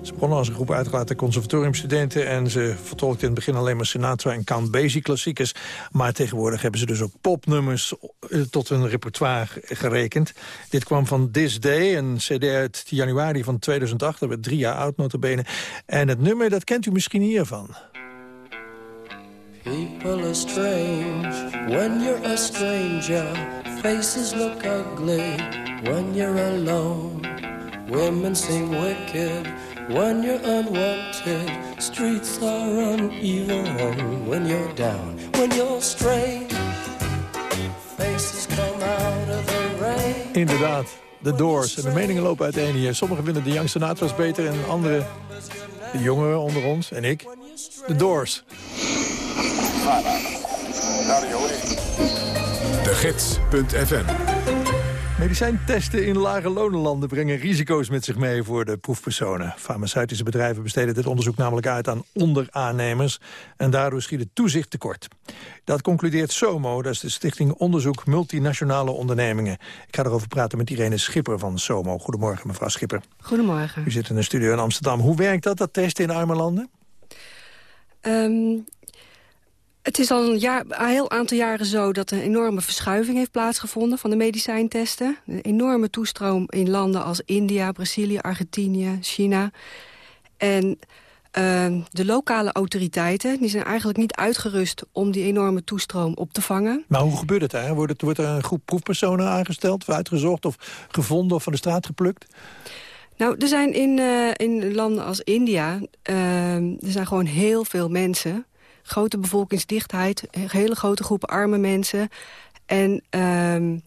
Ze begonnen als een groep uitgelaten conservatoriumstudenten... en ze vertolkten in het begin alleen maar Sinatra en Count Basie klassiekers. Maar tegenwoordig hebben ze dus ook popnummers eh, tot hun repertoire gerekend. Dit kwam van This Day, een cd uit januari van 2008. Dat werd drie jaar oud, notabene. En het nummer, dat kent u misschien hiervan. People are strange when you're a stranger. Faces look ugly when you're alone. Women seem wicked when you're unwanted. Streets are uneven when you're down. When you're strange, faces come out of the rain. Inderdaad, de Doors. En de meningen lopen uiteen hier. Sommigen vinden de Young Sinatra's beter en anderen, de jongeren onder ons en ik, de Doors. De Gids.fm Medicijntesten in lage lonenlanden brengen risico's met zich mee voor de proefpersonen. Farmaceutische bedrijven besteden dit onderzoek namelijk uit aan onderaannemers en daardoor schiet het toezicht tekort. Dat concludeert SOMO, dat is de Stichting Onderzoek Multinationale Ondernemingen. Ik ga erover praten met Irene Schipper van SOMO. Goedemorgen mevrouw Schipper. Goedemorgen. U zit in een studio in Amsterdam. Hoe werkt dat, dat testen in arme landen? Ehm, het is al een, jaar, een heel aantal jaren zo dat er een enorme verschuiving heeft plaatsgevonden van de medicijntesten. Een enorme toestroom in landen als India, Brazilië, Argentinië, China. En ehm, de lokale autoriteiten die zijn eigenlijk niet uitgerust om die enorme toestroom op te vangen. Maar hoe gebeurt het daar? Wordt er een groep proefpersonen aangesteld, of uitgezocht of gevonden of van de straat geplukt? Nou, er zijn in, eh, in landen als India, ehm, er zijn gewoon heel veel mensen. Grote bevolkingsdichtheid, hele grote groepen arme mensen. En ehm,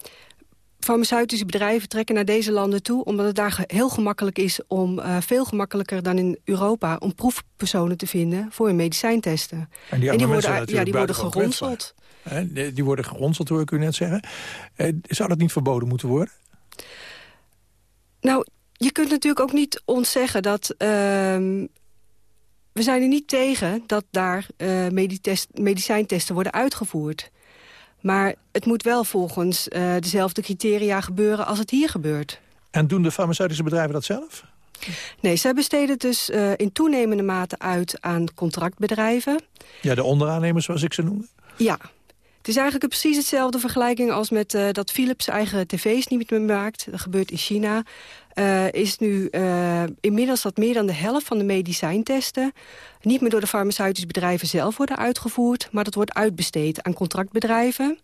farmaceutische bedrijven trekken naar deze landen toe... omdat het daar heel gemakkelijk is om, eh, veel gemakkelijker dan in Europa... om proefpersonen te vinden voor hun medicijntesten. En die, arme worden, mensen ja, die worden geronseld. kwetsbaar. Die- Die worden geronseld, hoor ik u net zeggen. Eh, Zou dat niet verboden moeten worden? Nou, je kunt natuurlijk ook niet ontzeggen dat... ehm, we zijn er niet tegen dat daar eh, medicijntesten worden uitgevoerd. Maar het moet wel volgens eh, dezelfde criteria gebeuren als het hier gebeurt. En doen de farmaceutische bedrijven dat zelf? Nee, zij besteden het dus eh, in toenemende mate uit aan contractbedrijven. Ja, de onderaannemers zoals ik ze noemde. Ja, het is eigenlijk precies hetzelfde vergelijking als met eh, dat Philips eigen tv's niet meer maakt. Dat gebeurt in China. Eh, is nu eh, inmiddels dat meer dan de helft van de medicijntesten... niet meer door de farmaceutische bedrijven zelf worden uitgevoerd... maar dat wordt uitbesteed aan contractbedrijven.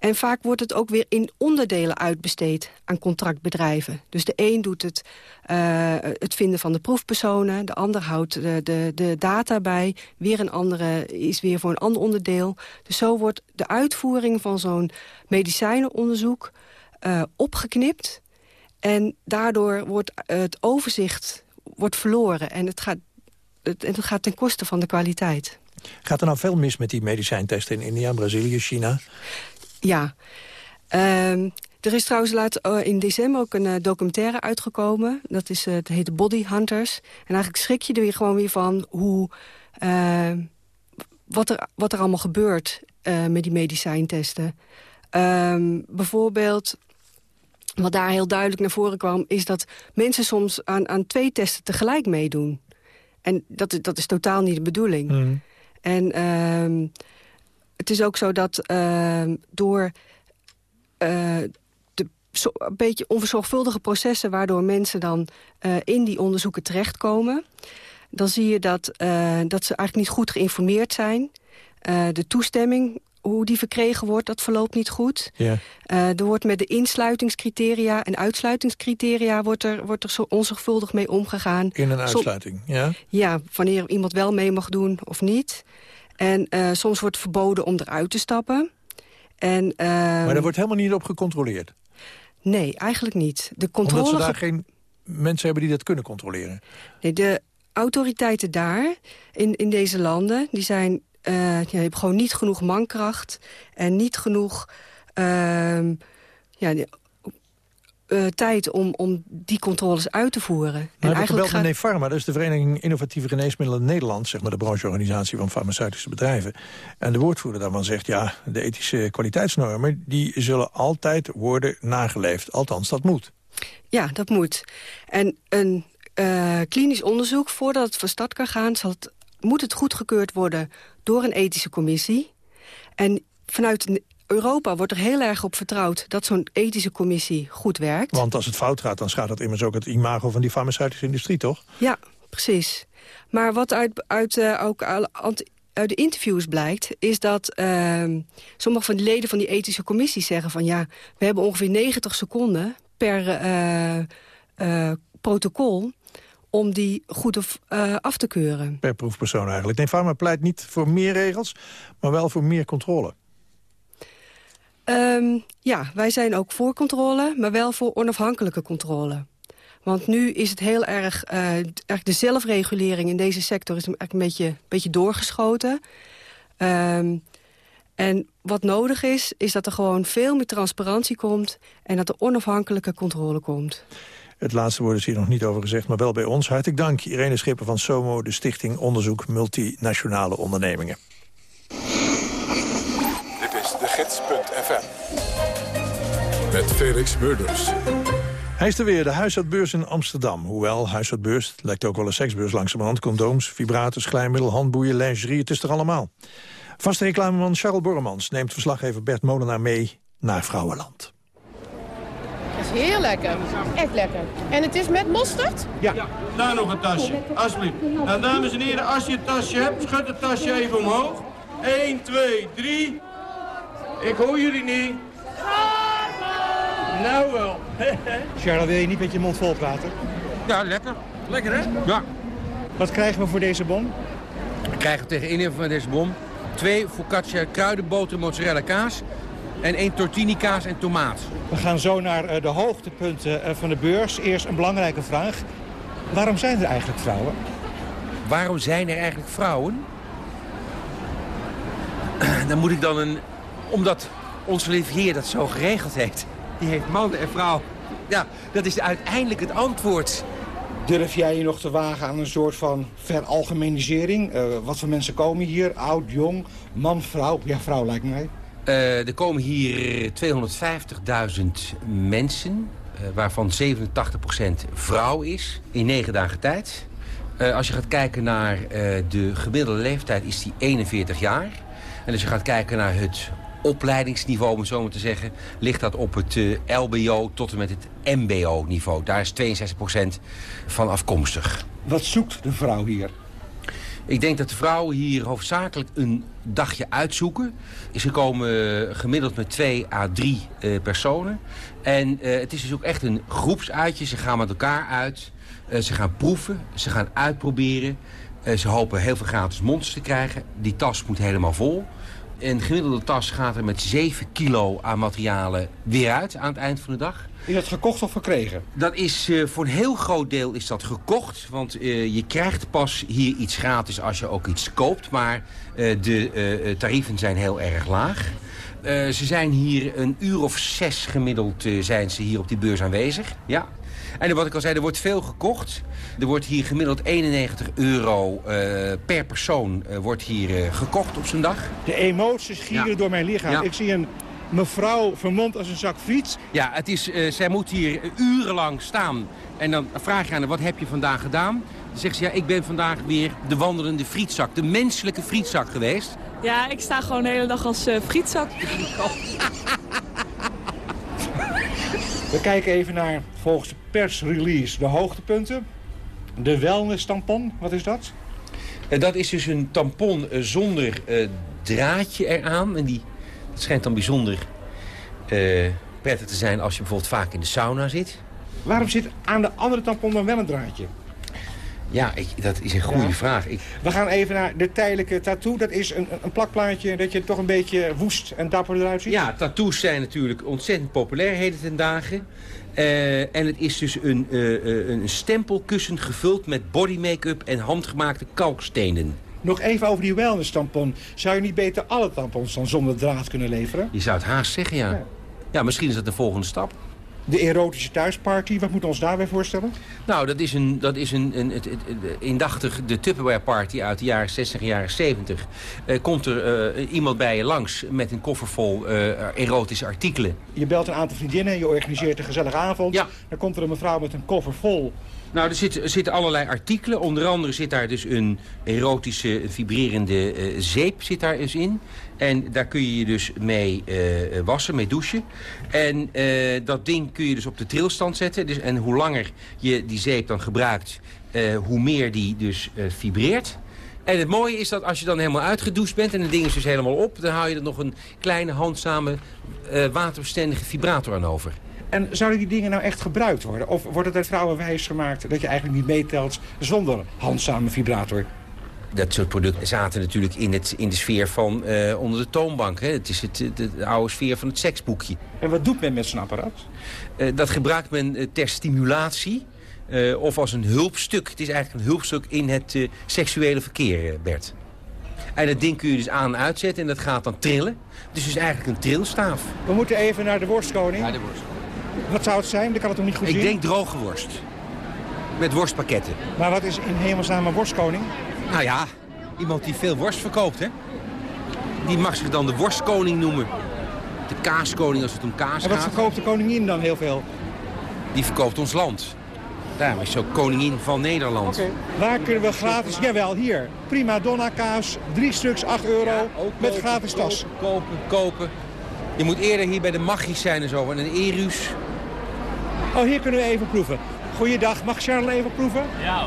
En vaak wordt het ook weer in onderdelen uitbesteed aan contractbedrijven. Dus de een doet het, eh, het vinden van de proefpersonen... de ander houdt de, de, de data bij, weer een andere is weer voor een ander onderdeel. Dus zo wordt de uitvoering van zo'n medicijnenonderzoek eh, opgeknipt... en daardoor wordt het overzicht wordt verloren en het gaat, het, het gaat ten koste van de kwaliteit. Gaat er nou veel mis met die medicijntesten in India, Brazilië, China? Ja. Ehm, er is trouwens laat, eh, in december ook een eh, documentaire uitgekomen. Dat is, eh, het heet Body Hunters. En eigenlijk schrik je er weer gewoon weer van hoe, ehm, wat, er, wat er allemaal gebeurt met die medicijntesten. Ehm, bijvoorbeeld, wat daar heel duidelijk naar voren kwam... is dat mensen soms aan, aan twee testen tegelijk meedoen. En dat, is- dat is totaal niet de bedoeling. En ehm, het is ook zo dat ehm, door eh, de zo, een beetje onverzorgvuldige processen... waardoor mensen dan eh, in die onderzoeken terechtkomen... dan zie je dat, eh, dat ze eigenlijk niet goed geïnformeerd zijn. De toestemming, hoe die verkregen wordt, dat verloopt niet goed. Ja. Er wordt met de insluitingscriteria en uitsluitingscriteria... wordt er, wordt er zo onzorgvuldig mee omgegaan. In een uitsluiting, ja? ja, wanneer iemand wel mee mag doen of niet. En eh, soms wordt verboden om eruit te stappen. En, ehm, Maar daar wordt helemaal niet op gecontroleerd. Nee, eigenlijk niet. De controle... Omdat ze daar ge- geen mensen hebben die dat kunnen controleren. Nee, de autoriteiten daar, in, in deze landen... die, zijn, eh, ja, hebben gewoon niet genoeg mankracht... en niet genoeg ehm, ja, eh, tijd om, om die controles uit te voeren. Maar heb ik gebeld met gaat- Nefarma, dat is de Vereniging Innovatieve Geneesmiddelen Nederland... zeg maar de brancheorganisatie van farmaceutische bedrijven. En de woordvoerder daarvan zegt, ja, de ethische kwaliteitsnormen... die zullen altijd worden nageleefd. Althans, dat moet. Ja, dat moet. En een eh, klinisch onderzoek, voordat het van start kan gaan... Zal het, moet het goedgekeurd worden door een ethische commissie. En vanuit Europa wordt er heel erg op vertrouwd... dat zo'n ethische commissie goed werkt. Want als het fout gaat, dan schaadt dat immers ook het imago van die farmaceutische industrie, toch? Ja, precies. Maar wat uit, uit eh, ook uit de interviews blijkt... is dat ehm, sommige van de leden van die ethische commissie zeggen van... ja, we hebben ongeveer 90 seconden per eh, eh, protocol om die goed of, af te keuren. Per proefpersoon eigenlijk. Nee, Pharma pleit niet voor meer regels, maar wel voor meer controle. Ehm, ja, wij zijn ook voor controle, maar wel voor onafhankelijke controle. Want nu is het heel erg... eh, eigenlijk de zelfregulering in deze sector is eigenlijk een beetje, beetje doorgeschoten. Ehm, en wat nodig is, is dat er gewoon veel meer transparantie komt... en dat er onafhankelijke controle komt. Het laatste woord is hier nog niet over gezegd, maar wel bij ons. Hartelijk dank, Irene Schipper van SOMO, de Stichting Onderzoek Multinationale Ondernemingen. Dit is de Met Felix Murders. Hij is er weer, de huisartsbeurs in Amsterdam. Hoewel, huisartsbeurs, het lijkt ook wel een seksbeurs langzamerhand. Condooms, vibrators, glijmiddel, handboeien, lingerie, het is er allemaal. Vaste reclameman Charles Borremans neemt verslaggever Bert Molenaar mee naar Vrouwenland. Dat is heel lekker. Echt lekker. En het is met mosterd? Ja. Daar nog een tasje, alsjeblieft. Nou, dames en heren, als je een tasje hebt, schud het tasje even omhoog. 1, 2, 3. Ik hoor jullie niet. Nou wel. (laughs) Charles, wil je niet met je mond vol praten? Ja, lekker. Lekker, hè? Ja. Wat krijgen we voor deze bon? We krijgen tegen innemen van deze bom twee focaccia kruidenboter mozzarella kaas en één tortini kaas en tomaat. We gaan zo naar eh, de hoogtepunten eh, van de beurs. Eerst een belangrijke vraag. Waarom zijn er eigenlijk vrouwen? Waarom zijn er eigenlijk vrouwen? (clears throat) Dan moet ik dan een... Omdat onze lieve heer dat zo geregeld heeft. Die heeft man en vrouw. Ja, dat is uiteindelijk het antwoord. Durf jij je nog te wagen aan een soort van veralgemenisering? Eh, wat voor mensen komen hier? Oud, jong, man, vrouw? Ja, vrouw lijkt mij. Eh, er komen hier 250.000 mensen, eh, waarvan 87% vrouw is, in negen dagen tijd. Eh, als je gaat kijken naar eh, de gemiddelde leeftijd is die 41 jaar. En als je gaat kijken naar het opleidingsniveau, om het zo maar te zeggen... ligt dat op het eh, LBO tot en met het MBO-niveau. Daar is 62% van afkomstig. Wat zoekt de vrouw hier? Ik denk dat de vrouwen hier hoofdzakelijk een dagje uitzoeken. Ze komen gemiddeld met twee à drie eh, personen. En eh, het is dus ook echt een groepsuitje. Ze gaan met elkaar uit. Ze gaan proeven. Ze gaan uitproberen. Ze hopen heel veel gratis monsters te krijgen. Die tas moet helemaal vol. Een gemiddelde tas gaat er met 7 kilo aan materialen weer uit aan het eind van de dag. Is dat gekocht of verkregen? Dat is eh, voor een heel groot deel is dat gekocht. Want eh, je krijgt pas hier iets gratis als je ook iets koopt. Maar eh, de tarieven zijn heel erg laag. Ze zijn hier een uur of zes gemiddeld zijn ze hier op die beurs aanwezig. Ja. En wat ik al zei, er wordt veel gekocht. Er wordt hier gemiddeld 91 euro eh, per persoon eh, wordt hier eh, gekocht op zo'n dag. De emoties gieren Ja. door mijn lichaam. Ja. Ik zie een mevrouw vermomd als een zak fiets. Ja, het is, eh, zij moet hier urenlang staan. En dan vraag je aan haar, wat heb je vandaag gedaan? Dan zegt ze, ja, ik ben vandaag weer de wandelende frietzak. De menselijke frietzak geweest. Ja, ik sta gewoon de hele dag als eh frietzak. (laughs) We kijken even naar, volgens de persrelease, de hoogtepunten. De wellness tampon, wat is dat? Eh, dat is dus een tampon eh, zonder eh, draadje eraan. En die, dat schijnt dan bijzonder prettig te zijn als je bijvoorbeeld vaak in de sauna zit. Waarom zit aan de andere tampon dan wel een draadje? Ja, ik, dat is een goede Ja. vraag. Ik, We gaan even naar de tijdelijke tattoo. Dat is een, een plakplaatje dat je toch een beetje woest en dapper eruit ziet. Ja, tattoos zijn natuurlijk ontzettend populair heden ten dagen. Eh, en het is dus een, eh, eh, een stempelkussen gevuld met body make-up en handgemaakte kalkstenen. Nog even over die wellness tampon. Zou je niet beter alle tampons dan zonder draad kunnen leveren? Je zou het haast zeggen, ja. Ja, misschien is dat de volgende stap. De erotische thuisparty, wat moeten we ons daarbij voorstellen? Nou, dat is, een, dat is een, een, het, het- het- indachtig de Tupperware party uit de jaren 60 en jaren 70. Eh, komt er eh, iemand bij je langs met een koffer vol eh, erotische artikelen. Je belt een aantal vriendinnen, je organiseert een gezellige avond. Ja. Dan komt er een mevrouw met een koffer vol. Nou, er zitten, er zitten allerlei artikelen. Onder andere zit daar dus een erotische, vibrerende zeep zit daar dus in. En daar kun je je dus mee eh, wassen, mee douchen. En eh, dat ding kun je dus op de trilstand zetten. Dus, en hoe langer je die zeep dan gebruikt, eh, hoe meer die dus vibreert. En het mooie is dat als je dan helemaal uitgedoucht bent en het ding is dus helemaal op... dan hou je er nog een kleine handzame waterbestendige vibrator aan over. En zouden die dingen nou echt gebruikt worden? Of wordt het uit vrouwen wijs gemaakt dat je eigenlijk niet meetelt zonder handzame vibrator? Dat soort producten zaten natuurlijk in, het, in de sfeer van eh, onder de toonbank. Hè. Het is het, de, de oude sfeer van het seksboekje. En wat doet men met zo'n apparaat? Eh, dat gebruikt men eh, ter stimulatie eh, of als een hulpstuk. Het is eigenlijk een hulpstuk in het eh, seksuele verkeer, Bert. En dat ding kun je dus aan en uitzetten en dat gaat dan trillen. Dus het is eigenlijk een trilstaaf. We moeten even naar de worstkoning. Naar de worst. Wat zou het zijn? Dat kan het toch niet goed Ik zien? denk droge worst. Met worstpakketten. Maar wat is in hemelsnaam een worstkoning? Nou ja, iemand die veel worst verkoopt, hè? Die mag zich dan de worstkoning noemen. De kaaskoning als het om kaas En wat gaat. verkoopt de koningin dan heel veel? Die verkoopt ons land. Daarom is ze ook koningin van Nederland. Waar kunnen we gratis... Jawel, hier. Prima donna kaas. Drie stuks, 8 euro. met gratis tas. Kopen, kopen. Je moet eerder hier bij de Magis zijn en zo. En een Erus. Oh, hier kunnen we even proeven. Goeiedag, mag Charles even proeven? Ja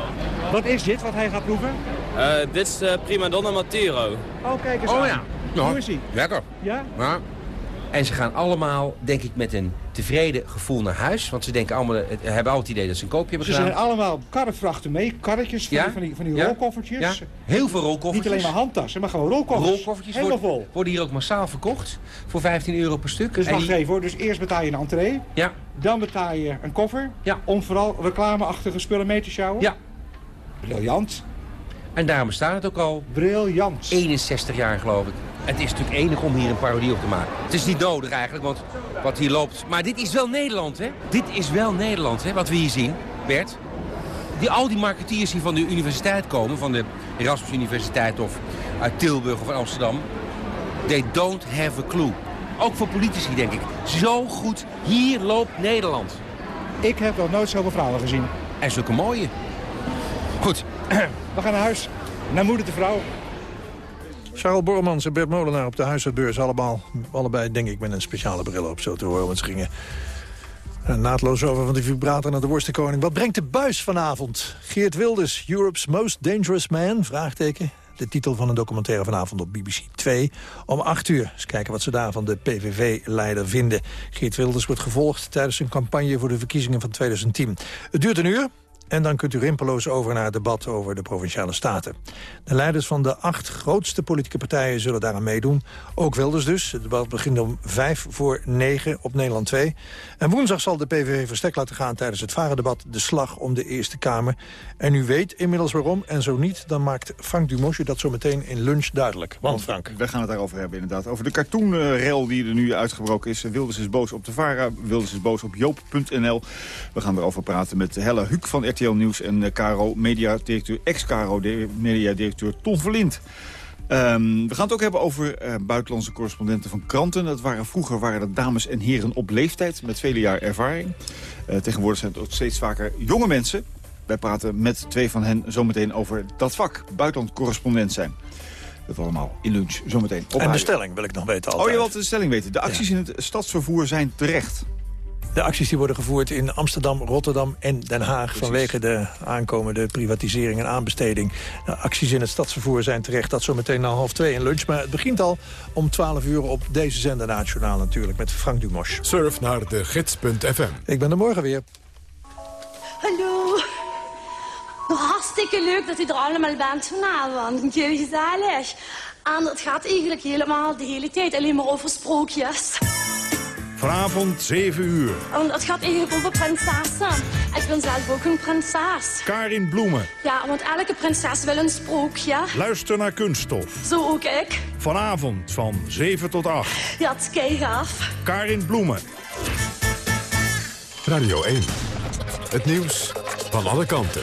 Wat is dit wat hij gaat proeven? Eh, dit is eh, Prima Donna Matero. Oh, kijk eens Oh aan. ja. Hoe is hij? Lekker. Ja? Ja. En ze gaan allemaal, denk ik, met een tevreden gevoel naar huis. Want ze denken allemaal, het- hebben al het idee dat ze een koopje hebben Ze gedaan. zijn allemaal karrevrachten mee, karretjes van, Ja? die, van die, van die Ja? rolkoffertjes. Ja? Heel veel rolkoffertjes. Niet alleen maar handtassen, maar gewoon rolkoffertjes. Rolkoffertjes Helemaal vol. worden hier ook massaal verkocht. Voor 15 euro per stuk. Dus En wacht die- even hoor. Dus eerst betaal je een entree. Ja. Dan betaal je een koffer. Ja. Om vooral reclameachtige spullen mee te sjouwen. Ja. Briljant. En daarom bestaat het ook al. Briljant. 61 jaar geloof ik. Het is natuurlijk enig om hier een parodie op te maken. Het is niet nodig eigenlijk, want wat hier loopt... Maar dit is wel Nederland, hè? Dit is wel Nederland, hè, wat we hier zien, Bert. Die, al die marketeers die van de universiteit komen, van de Erasmus Universiteit of uit Tilburg of Amsterdam... They don't have a clue. Ook voor politici, denk ik. Zo goed, hier loopt Nederland. Ik heb nog nooit zoveel vrouwen gezien. En zulke mooie. Goed. (clears throat) We gaan naar huis. Naar moeder de vrouw. Charles Borremans en Bert Molenaar op de huisartbeurs. Allemaal, allebei denk ik met een speciale bril op, zo te horen. Want ze gingen naadloos over van de vibrator naar de worstenkoning. Wat brengt de buis vanavond? Geert Wilders, Europe's Most Dangerous Man? Vraagteken. De titel van een documentaire vanavond op BBC 2 om 8 uur. Eens kijken wat ze daar van de PVV-leider vinden. Geert Wilders wordt gevolgd tijdens een campagne voor de verkiezingen van 2010. Het duurt een uur. En dan kunt u rimpeloos over naar het debat over de Provinciale Staten. De leiders van de acht grootste politieke partijen zullen daaraan meedoen. Ook Wilders dus. Het debat begint om vijf voor negen op Nederland 2. En woensdag zal de PVV verstek laten gaan tijdens het varendebat... de slag om de Eerste Kamer. En u weet inmiddels waarom. En zo niet, dan maakt Frank Dumosje dat zo meteen in lunch duidelijk. Want Frank... We gaan het daarover hebben inderdaad. Over de cartoonrel die er nu uitgebroken is. Wilders is boos op de VARA, Wilders is boos op Joop.nl. We gaan erover praten met Helle Huuk van RTL Nieuws... en eh, KRO Media-directeur, ex-KRO Media-directeur Ton Verlind. Ehm, we gaan het ook hebben over eh, buitenlandse correspondenten van kranten. Dat waren, vroeger waren dat dames en heren op leeftijd met vele jaar ervaring. Eh, tegenwoordig zijn het ook steeds vaker jonge mensen. Wij praten met twee van hen zometeen over dat vak, buitenlandcorrespondent zijn. Dat allemaal in lunch, zometeen. Op En de stelling wil ik nog weten Oh, altijd. je wilt de stelling weten. De acties in het stadsvervoer zijn terecht. De acties die worden gevoerd in Amsterdam, Rotterdam en Den Haag... vanwege de aankomende privatisering en aanbesteding. De acties in het stadsvervoer zijn terecht. Dat zometeen na half twee in lunch. Maar het begint al om 12 uur op deze zender nationaal natuurlijk... met Frank Dumos. Surf naar de gids.fm. Ik ben er morgen weer. Hallo. Hartstikke leuk dat u er allemaal bent vanavond. Heel gezellig. En het gaat eigenlijk helemaal de hele tijd alleen maar over sprookjes. Vanavond 7 uur. En het gaat eigenlijk over prinsessen. Ik ben zelf ook een prinses. Karin Bloemen. Ja, want elke prinses wil een sprookje. Luister naar kunststof. Zo ook ik. Vanavond van 7 tot 8. Ja, het is keigaaf. Karin Bloemen. Radio 1. Het nieuws van alle kanten.